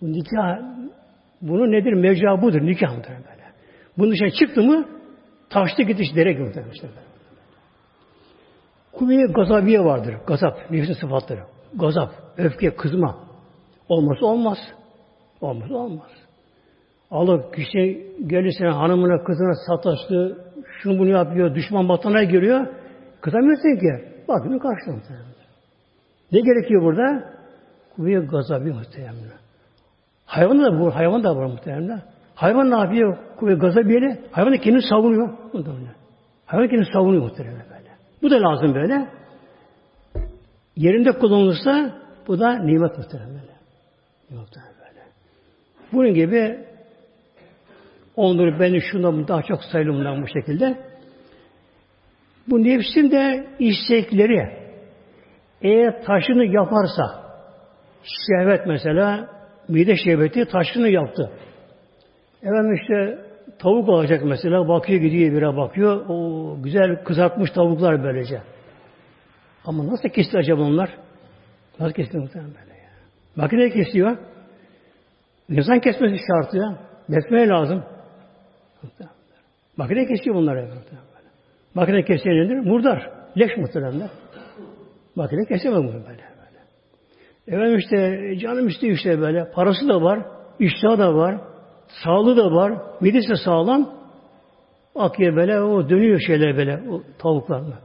Bu nikah bunu nedir? Mevca budur. Nikah mıdır? Böyle. Bunun dışına çıktı mı taşta gidiş derek mıdır? İşte böyle. Kuvve gazabiye vardır. Gazap. Nefsin sıfatları. Gazap. Öfke, kızma. Olması olmaz. Olmaz olmaz. Allah kişi gelirse hanımına, kızına sataştı, şunu bunu yapıyor, düşman batana giriyor. Kızamıyorsun ki. Bakın karşıda muhtemelen. Ne gerekiyor burada? Kuvve gazabı muhtemelen. Hayvan da bu, hayvan da var muhtemelen. Hayvan ne yapıyor? Kuvve gazabı Hayvan da kendini savunuyor. Hayvan kendini savunuyor muhtemelen böyle. Bu da lazım böyle. Yerinde kullanılırsa bu da nimet muhtemelen böyle. Muhtemelen böyle. Bunun gibi onları beni şundan daha çok sayılımdan bu şekilde. Bu nefsin de istekleri eğer taşını yaparsa şehvet mesela mide şehveti taşını yaptı. Efendim işte tavuk alacak mesela bakıyor gidiyor bire bakıyor. O güzel kızartmış tavuklar böylece. Ama nasıl kesti acaba onlar? Nasıl kesti muhtemelen böyle ya? Makine kesiyor. İnsan kesmesi şartı ya. Besmele lazım. Makine kesiyor bunları. Makine kesiyor nedir? Murdar. Leş muhtemelen. Makine kesemez bunu böyle. böyle. Efendim işte canım istiyor işte böyle. Parası da var. iştahı da var. Sağlığı da var. Midesi sağlam. Akıyor böyle o dönüyor şeyler böyle o tavuklarla.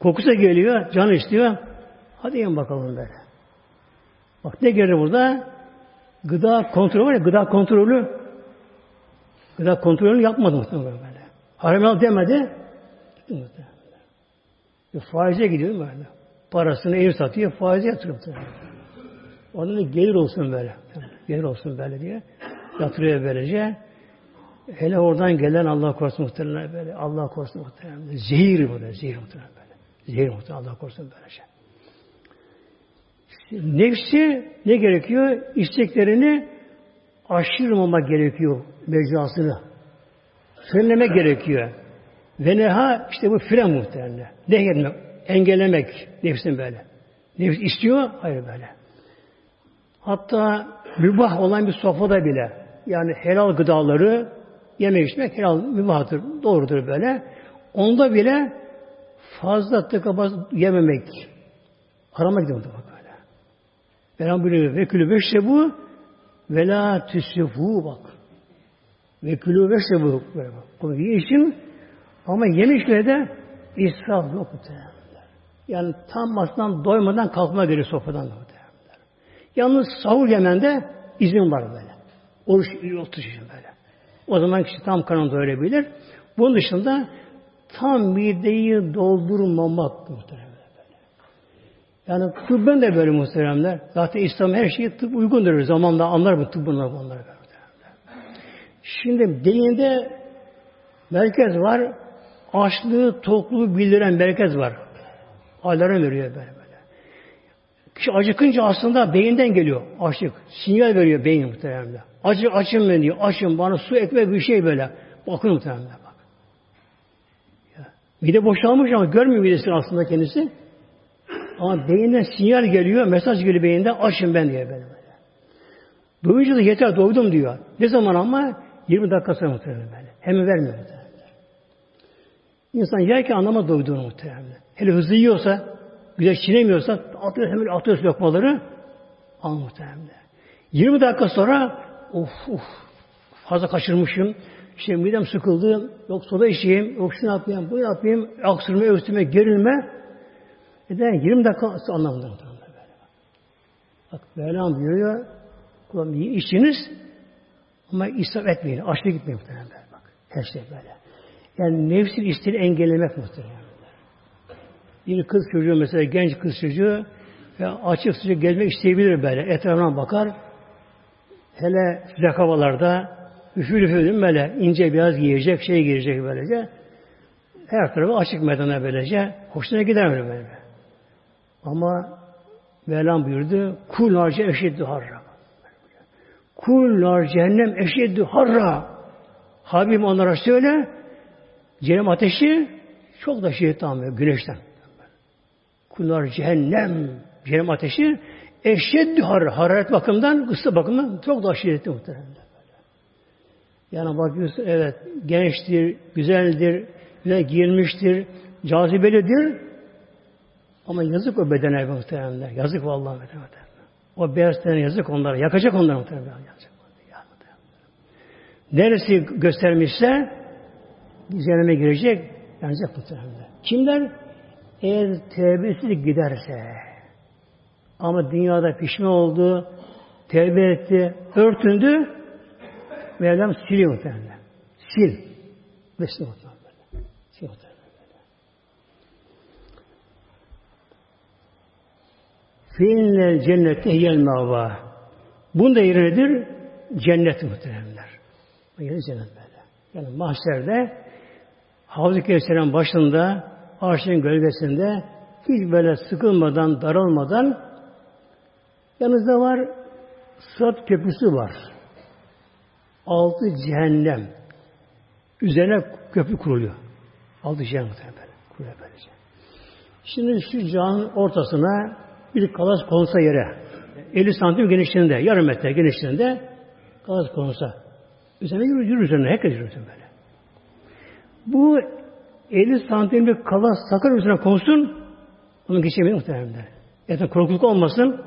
Kokusu geliyor, can istiyor. Hadi yiyin bakalım böyle. Bak ne gelir burada? Gıda kontrolü var ya, gıda kontrolü gıda kontrolünü yapmadı muhtemelen. Haram al demedi. E, faize gidiyor böyle. Parasını ev satıyor, faize yatırıyor. Onun da gelir olsun böyle. Gelir olsun böyle diye. Yatırıyor böylece. Hele oradan gelen Allah korusun muhtemelen böyle. Allah korusun muhtemelen. Zehir bu da, zehir muhtemelen böyle. Zehir muhtemelen Allah korusun böylece. Nefsi ne gerekiyor? İsteklerini aşırmama gerekiyor mecrasını. Frenlemek gerekiyor. Ve neha işte bu fren muhtemelen. Ne etmek? Engellemek nefsin böyle. Nefis istiyor, hayır böyle. Hatta mübah olan bir sofrada bile yani helal gıdaları yemek içmek helal mübahtır. Doğrudur böyle. Onda bile fazla tıkabaz yememek. Harama gidiyor bak böyle. Velham buyuruyor. Ve külü beşte bu ve la tüsrifu bak. Ve külü beşte bu. Bunu işin ama yemişlere de israf yok muhtemelen. Yani tam baştan doymadan kalkma gerekiyor sofradan. Yalnız sahur yemende izin var böyle. Oruç tutuyor böyle. O zaman kişi tam karnını doyurabilir. Bunun dışında tam mideyi doldurmamak böyle. Yani tıbben de böyle muhteremler. Zaten İslam her şeyi tıp uygundur. Zamanla anlar bu tıbbın bunları. Şimdi beyinde merkez var. Açlığı, tokluğu bildiren merkez var. Alarm veriyor böyle böyle. Kişi acıkınca aslında beyinden geliyor açlık. Sinyal veriyor beyin muhtemelen. Acı açım ben diyor. Açım bana su ekmek bir şey böyle. Bakın muhtemelen bak. Ya. Mide boşalmış ama görmüyor midesini aslında kendisi. Ama beyinden sinyal geliyor, mesaj geliyor beyinden açım ben diye böyle böyle. Doyunca da yeter doydum diyor. Ne zaman ama? 20 dakika sonra muhtemelen böyle. Hemen vermiyor muhtemelen. İnsan yerken anlamaz doyduğunu muhtemelen. Hele hızlı yiyorsa, güzel çiğnemiyorsa atıyor hemen atıyor lokmaları al muhtemelen. 20 dakika sonra of of fazla kaçırmışım. İşte midem sıkıldı. Yok soda içeyim. Yok şunu yapayım. Bu yapayım. Aksırma, öksürme, gerilme. Neden? 20 dakika anlamında. Bak Mevlam buyuruyor. Kulağım içiniz ama israf etmeyin. Açlığa gitmeyin muhtemelen. Bak. Her şey böyle. Yani nefsin isteğini engellemek muhtemelen. Bir kız çocuğu mesela genç kız çocuğu ve açık sıcak gezmek isteyebilir böyle. Etrafına bakar. Hele sıcak havalarda üfür üfür böyle ince biraz giyecek, şey giyecek böylece. Her tarafı açık meydana böylece. Hoşuna gider böyle böyle. Ama Mevlam buyurdu. Kul harca eşeddü harra. Kul har cehennem eşeddü harra. Habibim onlara söyle. Cehennem ateşi çok da şiddet almıyor güneşten. Kullar cehennem, cehennem ateşi eşeddü har, hararet bakımından, ısı bakımından çok daha şiddetli muhtemelen. Yani bakıyorsun evet gençtir, güzeldir, güzel giyinmiştir, cazibelidir. Ama yazık o bedene muhtemelen. Yazık vallahi bedene. O beyaz tene yazık onlara. Yakacak onları muhtemelen. Neresi göstermişse cehenneme girecek. Yanacak muhtemelen. Kimler? Eğer tevbesiz giderse ama dünyada pişman oldu, tevbe etti, örtündü, Mevlam siliyor muhtemelen. Sil. Ve sil muhtemelen. Sil muhtemelen. Fiinle cennette yel mava. Bunda yeri nedir? Cennet muhteremler. Yeri cennet böyle. Yani mahşerde Havz-ı Kevser'in başında ağaçların gölgesinde hiç böyle sıkılmadan, daralmadan yanınızda var Sırat köprüsü var. Altı cehennem. Üzerine köprü kuruluyor. Altı cehennem. Kuruluyor böylece. Şimdi şu camın ortasına bir kalas konsa yere 50 santim genişliğinde, yarım metre genişliğinde kalas konsa. Üzerine yürür, yürür üzerine. Herkes yürür böyle. Bu 50 santimlik kalas sakın üzerine konsun onu geçemeyin muhtemelen. Yani korkuluk olmasın.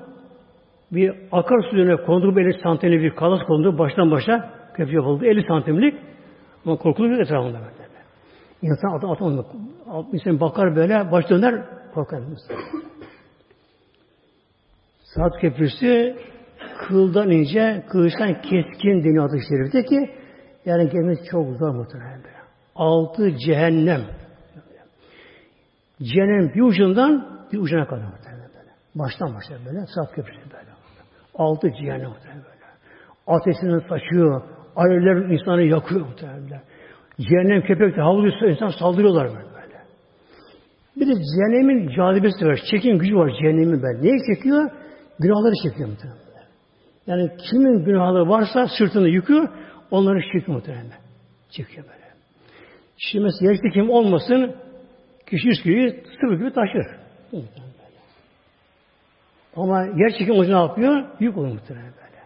Bir akarsu üzerine konduğu 50 santimlik bir kalas konduğu baştan başa köprü yapıldı. 50 santimlik ama korkuluk yok etrafında böyle. İnsan atam atam insan bakar böyle baş döner korkar. Saat köprüsü kıldan ince, kılıçtan keskin deniyor adı şerifte ki yani gelmesi çok zor muhtemelen böyle. Altı cehennem. Cehennem bir ucundan bir ucuna kadar muhtemelen böyle. Baştan başa böyle. Saat köprüsü böyle. Altı cehennem muhtemelen böyle. Ateşini saçıyor. Alevler insanı yakıyor muhtemelen. Cehennem köpekte havluysa insan saldırıyorlar böyle. böyle. Bir de cehennemin cazibesi var. Çekim gücü var cehennemin böyle. Neyi çekiyor? Günahları çekiyor muhtemelen. Yani kimin günahları varsa sırtını yüküyor, onları çekiyor muhtemelen. Çekiyor böyle. Şimdi mesela yer çekim olmasın, kişi üsküyü sıvı gibi taşır. Ama yer çekim olunca ne yapıyor? Yük oluyor muhtemelen böyle.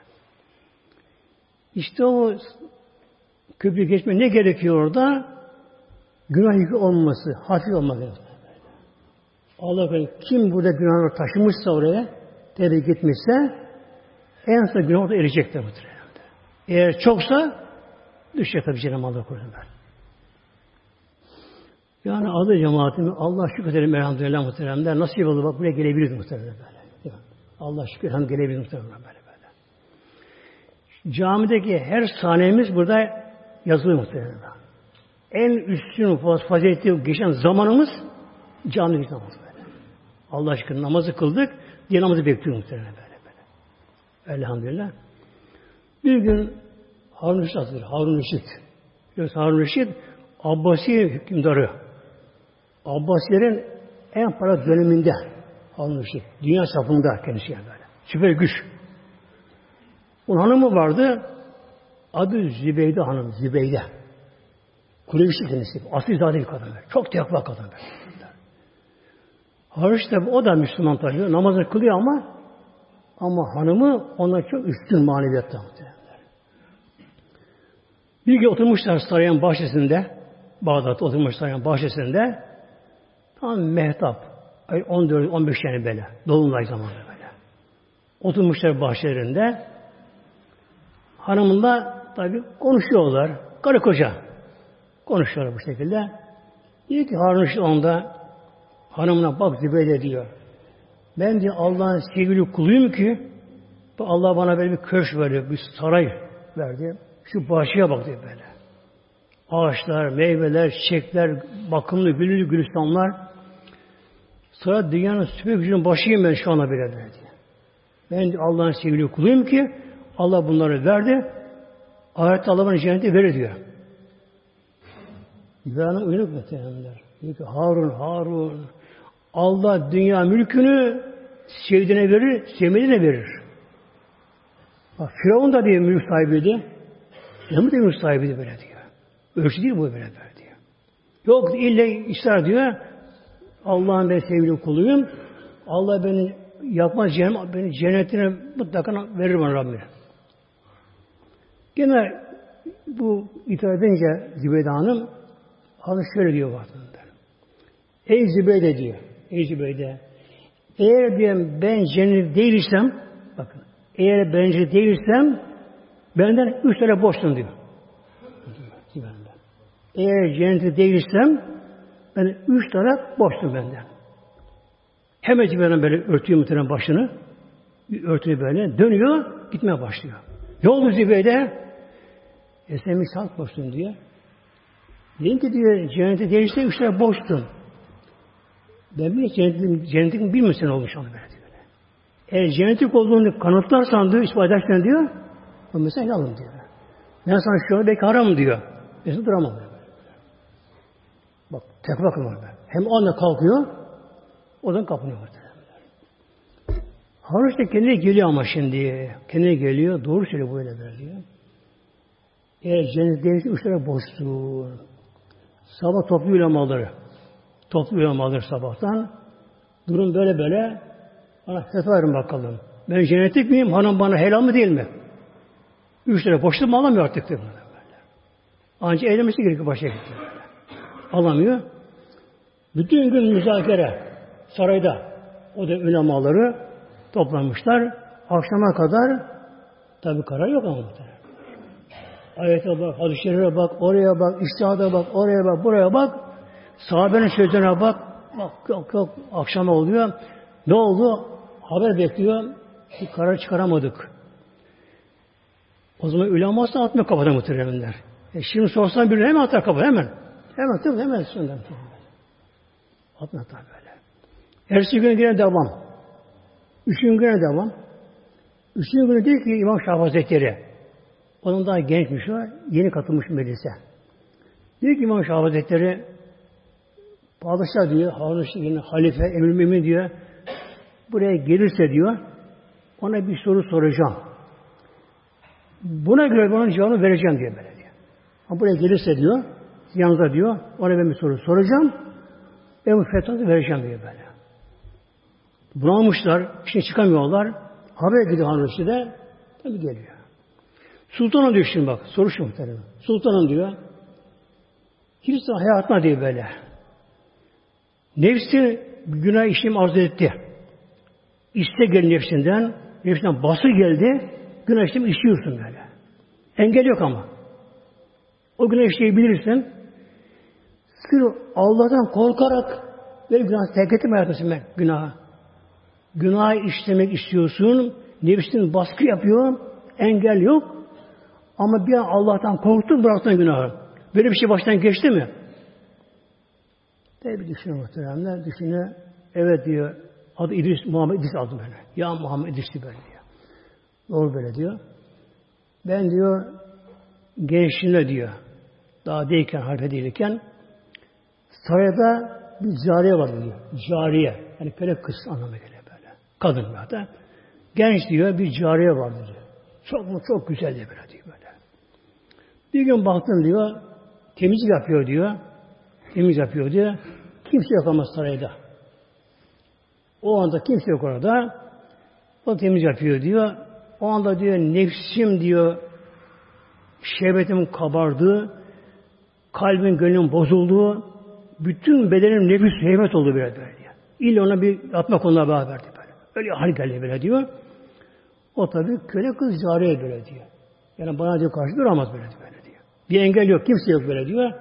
İşte o köprü geçme ne gerekiyor orada? Günah yükü olmaması, hafif olması. Allah kim burada günahları taşımışsa oraya, tevbe gitmişse en son günah orada erecektir muhtemelen. Eğer çoksa düşecek tabi Cenab-ı Allah korusun ben. Yani adı cemaatimi Allah şükür ederim elhamdülillah muhteremler. Nasip oldu bak buraya gelebiliriz muhteremler böyle. Allah şükür hem gelebiliriz muhteremler böyle böyle. Camideki her sahnemiz burada yazılı muhteremler. En üstün faziletli geçen zamanımız camideki namaz böyle. Allah aşkına namazı kıldık diye namazı bekliyor muhtemelen böyle böyle. Elhamdülillah. Bir gün Harun Reşit Hazretleri, Harun Reşit. Biliyorsun Harun Reşit Abbasi hükümdarı. Abbasilerin en para döneminde Harun Reşit. Dünya çapında kendisi yani böyle. Süper güç. Onun hanımı vardı. Adı Zübeyde Hanım. Zübeyde. Kureyşli kendisi. Asli zade bir kadın. Çok tekva kadın. Haruş tabi o da Müslüman tabi. Namazını kılıyor ama ama hanımı ona çok üstün maneviyatta Bir gün oturmuşlar sarayın bahçesinde Bağdat oturmuş sarayın bahçesinde tam mehtap ay 14-15 yani böyle dolunay zamanı böyle. Oturmuşlar bahçelerinde hanımınla tabi konuşuyorlar. Karı koca konuşuyorlar bu şekilde. Diyor ki Harun onda Hanımına bak Zübeyde diyor. Ben diyor Allah'ın sevgili kuluyum ki Allah bana böyle bir köşk veriyor, bir saray verdi. Şu bahçeye bak diyor böyle. Ağaçlar, meyveler, çiçekler, bakımlı, gülülü gülistanlar. Sonra dünyanın süper gücünün başıyım ben şu ana bile diyor. Ben Allah'ın sevgili kuluyum ki Allah bunları verdi. Ahirette Allah bana cenneti verir diyor. İbrahim'in uyanık muhtemelenler. Ki Harun, Harun Allah dünya mülkünü sevdiğine verir, sevmediğine verir. Bak, Firavun da diyor mülk sahibiydi. Nemrut da mülk sahibiydi böyle diyor. Ölçü değil bu böyle, böyle diyor. Yok ille ister diyor. Allah'ın ben sevgili kuluyum. Allah beni yapmaz cennet, beni cennetine mutlaka verir bana Rabbim. Gene bu itaat edince Zübeyde Hanım Allah şöyle diyor baktığında. Ey Zübeyde diyor. Ey Zübeyde. Eğer diyorum ben cennet değilsem bakın eğer ben cennet değilsem benden üç tane borçlun diyor. Eğer cennet değilsem Ben üç taraf boştum benden. Hemen Cibril'den böyle örtüyor muhtemelen başını. Örtüyor böyle. Dönüyor. Gitmeye başlıyor. Ne oldu Zübeyde? E sen mi salt boştun diyor. Dedim ki diyor cennete gelirse üç tane boştun. Ben bir cennetin, cennetin bir müsen olmuş onu böyle diyor. Eğer cennetik olduğunu kanıtlarsan diyor, ispat edersen diyor, o mesela alın diyor. Ben sana şu an belki haram diyor. Mesela duramam. Böyle. Bak tek bakın orada. Hem o anda kalkıyor, o zaman kapınıyor orada. Harun işte kendine geliyor ama şimdi. Kendine geliyor. Doğru söylüyor böyle böyle diyor. Eğer cennet denizde üç tane boşsun. Sabah toplu ulemaları. Toplu ulemaları sabahtan. Durum böyle böyle. Bana fetva verin bakalım. Ben cennetik miyim? Hanım bana helal mı değil mi? Üç tane boşluk alamıyor artık diyor. Ancak eylemesi gerekiyor başa gitti. Alamıyor. Bütün gün müzakere sarayda. O da ulemaları toplanmışlar. Akşama kadar tabi karar yok ama Ayete bak, hadis-i bak, oraya bak, istihada bak, oraya bak, buraya bak. Sahabenin sözlerine bak. Bak yok yok akşam oluyor. Ne oldu? Haber bekliyor. Bir karar çıkaramadık. O zaman uleması atmıyor kafadan muhteremler. E şimdi sorsan birine hemen atar kafadan hemen. Hemen tabii hemen üstünden. Atmıyor tabi böyle. Ertesi gün yine devam. Üçüncü güne devam. Üçüncü günü diyor ki İmam Şah Hazretleri onun daha gençmiş o. Yeni katılmış meclise. Diyor ki İmam Şah Hazretleri Padişah diyor, Harun yine halife, emir mümin diyor. Buraya gelirse diyor, ona bir soru soracağım. Buna göre onun cevabını vereceğim diyor böyle diyor. Ama buraya gelirse diyor, yanınıza diyor, ona ben bir soru soracağım. Ben bu fetvası vereceğim diyor böyle. Bunalmışlar, işte çıkamıyorlar. Haber gidiyor Harun de, tabi geliyor. Sultan'a diyor şimdi bak. Soru şu muhtemelen. Sultanım diyor. Kimse hayatına diyor böyle. Nefsi günah işim arzu etti. İste gel nefsinden. Nefsinden bası geldi. Günah işlemi işliyorsun böyle. Engel yok ama. O günah işleyebilirsin. Sırf Allah'tan korkarak böyle günah terk etme hayatısın ben günaha. Günah işlemek istiyorsun. Nefsin baskı yapıyor. Engel yok. Ama bir an Allah'tan korktun bıraktın günahı. Böyle bir şey baştan geçti mi? Tabi düşünüyor muhteremler. Düşünüyor. Evet diyor. Adı İdris, Muhammed İdris aldım böyle. Ya Muhammed İdris'i böyle diyor. Doğru böyle diyor. Ben diyor gençliğinde diyor. Daha değilken, harfe değilken sarayda bir cariye vardı diyor. Cariye. Yani köle kız anlamına geliyor böyle. Kadın zaten. Genç diyor bir cariye vardı diyor. Çok çok güzeldi böyle diyor böyle. Bir gün baktım diyor, temizlik yapıyor diyor. Temiz yapıyor diyor. Kimse yok ama sarayda. O anda kimse yok orada. O temiz yapıyor diyor. O anda diyor nefsim diyor şehvetim kabardı. Kalbin gönlüm bozuldu. Bütün bedenim nefis heybet oldu böyle böyle diyor. İlla ona bir atmak onunla beraberdi böyle. Öyle hal geldi böyle diyor. O tabi köle kız cariye böyle diyor. Yani bana diyor karşı duramaz böyle diyor. Bir engel yok, kimse yok böyle diyor.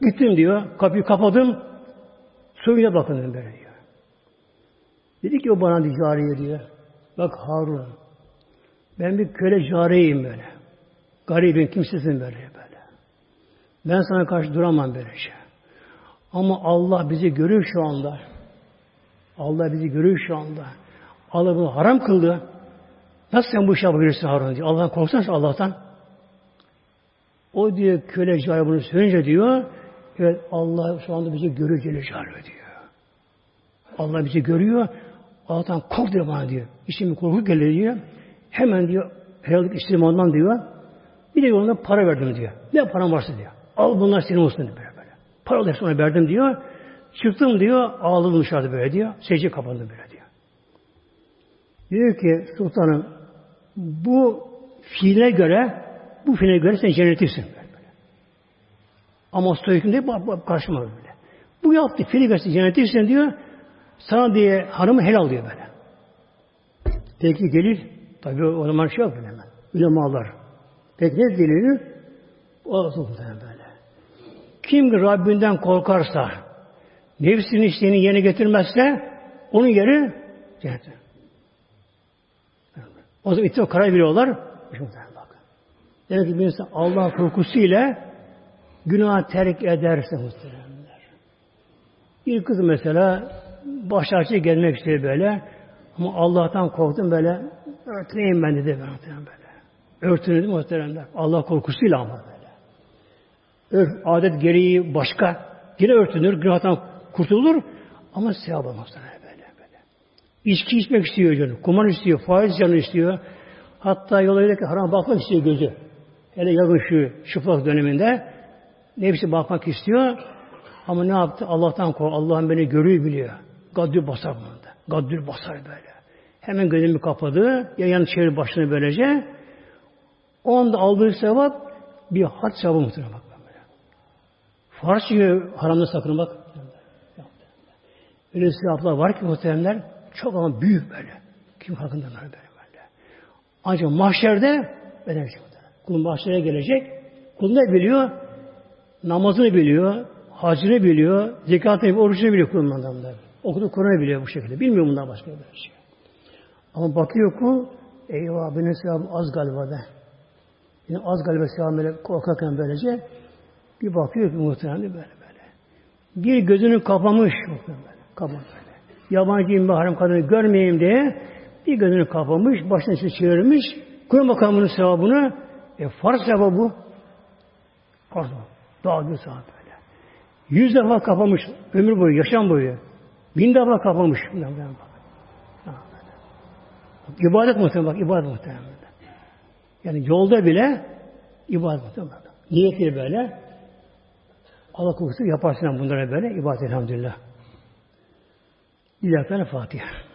Gittim diyor, kapıyı kapadım. Suyuna bakın dedim böyle diyor. Dedi ki o bana cariye diyor. Bak Harun, ben bir köle cariyeyim böyle. Garibim, kimsesin böyle böyle. Ben sana karşı duramam böyle şey. Ama Allah bizi görüyor şu anda. Allah bizi görüyor şu anda. Allah bunu haram kıldı. Nasıl sen bu işi yapabilirsin Harun diyor. Allah'tan korksan Allah'tan. O diyor köle cahil bunu söyleyince diyor evet Allah şu anda bizi görüyor Celle diyor. Allah bizi görüyor. Allah'tan kork diyor bana diyor. İçime korku geliyor. Hemen diyor helallik istedim ondan diyor. Bir de yoluna para verdim diyor. Ne param varsa diyor. Al bunlar senin olsun diyor böyle böyle. Para da sonra verdim diyor. Çıktım diyor. Ağladım dışarıda böyle diyor. Secde kapandım böyle diyor. Diyor ki sultanım bu fiile göre bu fiile göre sen cennetlisin. Ama stoikim diye karşıma böyle. Bu yaptı. Fiile göre sen cennetlisin diyor. Sana diye hanımı helal diyor böyle. Peki gelir. Tabi o zaman şey yok hemen. Ulemalar. Peki ne delili? O da böyle. Kim Rabbinden korkarsa, nefsinin isteğini yerine getirmezse onun yeri cennet. O zaman ittifak karar veriyorlar. Bak. Demek ki bir insan Allah korkusuyla günah terk ederse muhteremler. Bir kız mesela baş açı gelmek istiyor böyle. Ama Allah'tan korktum böyle. Örtüneyim ben dedi ben böyle. Örtünüldü muhteremler. Allah korkusuyla ama böyle. Örf, adet gereği başka. Yine örtünür, günahtan kurtulur ama sevap olmaz böyle böyle. İçki içmek istiyor canım. Kumar istiyor, faiz canı istiyor. Hatta yola giderken haram bakmak istiyor gözü. Hele yazın şu şıplak döneminde nefsi bakmak istiyor. Ama ne yaptı? Allah'tan kork. Allah'ın beni görüyor biliyor. Gaddür basar bunda. Gaddür basar böyle. Hemen gözümü kapadı. Yayan çevir başını böylece. O anda aldığı sevap bir had sevabı muhtemelen bak. Farz yiyor haramda sakın bak. Öyle sevaplar var ki muhteremler çok ama büyük böyle. Kim farkındalar böyle böyle. Ancak mahşerde bir şey Kulun mahşere gelecek. Kul ne biliyor? Namazını biliyor, hacını biliyor, zekatını biliyor, orucunu biliyor kulun adamlar. Okudu Kur'an'ı biliyor bu şekilde. Bilmiyor bundan başka bir şey. Ama bakıyor kul, eyvah benim sevabım az galiba da. Yine az galiba sevabım böyle korkarken böylece bir bakıyor ki muhtemelen böyle böyle. Bir gözünü kapamış muhtemelen böyle. Kapamış böyle. Yabancı mahrem kadını görmeyeyim diye bir gözünü kapamış, başını içine çevirmiş, Kur'an makamının sevabını e farz sevabı bu. Farz Daha bir sevap böyle. Yüz defa kapamış ömür boyu, yaşam boyu. Bin defa kapamış. İbadet muhtemelen bak, ibadet muhtemelen. Yani yolda bile ibadet muhtemelen. Niyetleri böyle. Allah kokusu yaparsın bunlara böyle. ibadet elhamdülillah. İlahi Fatiha.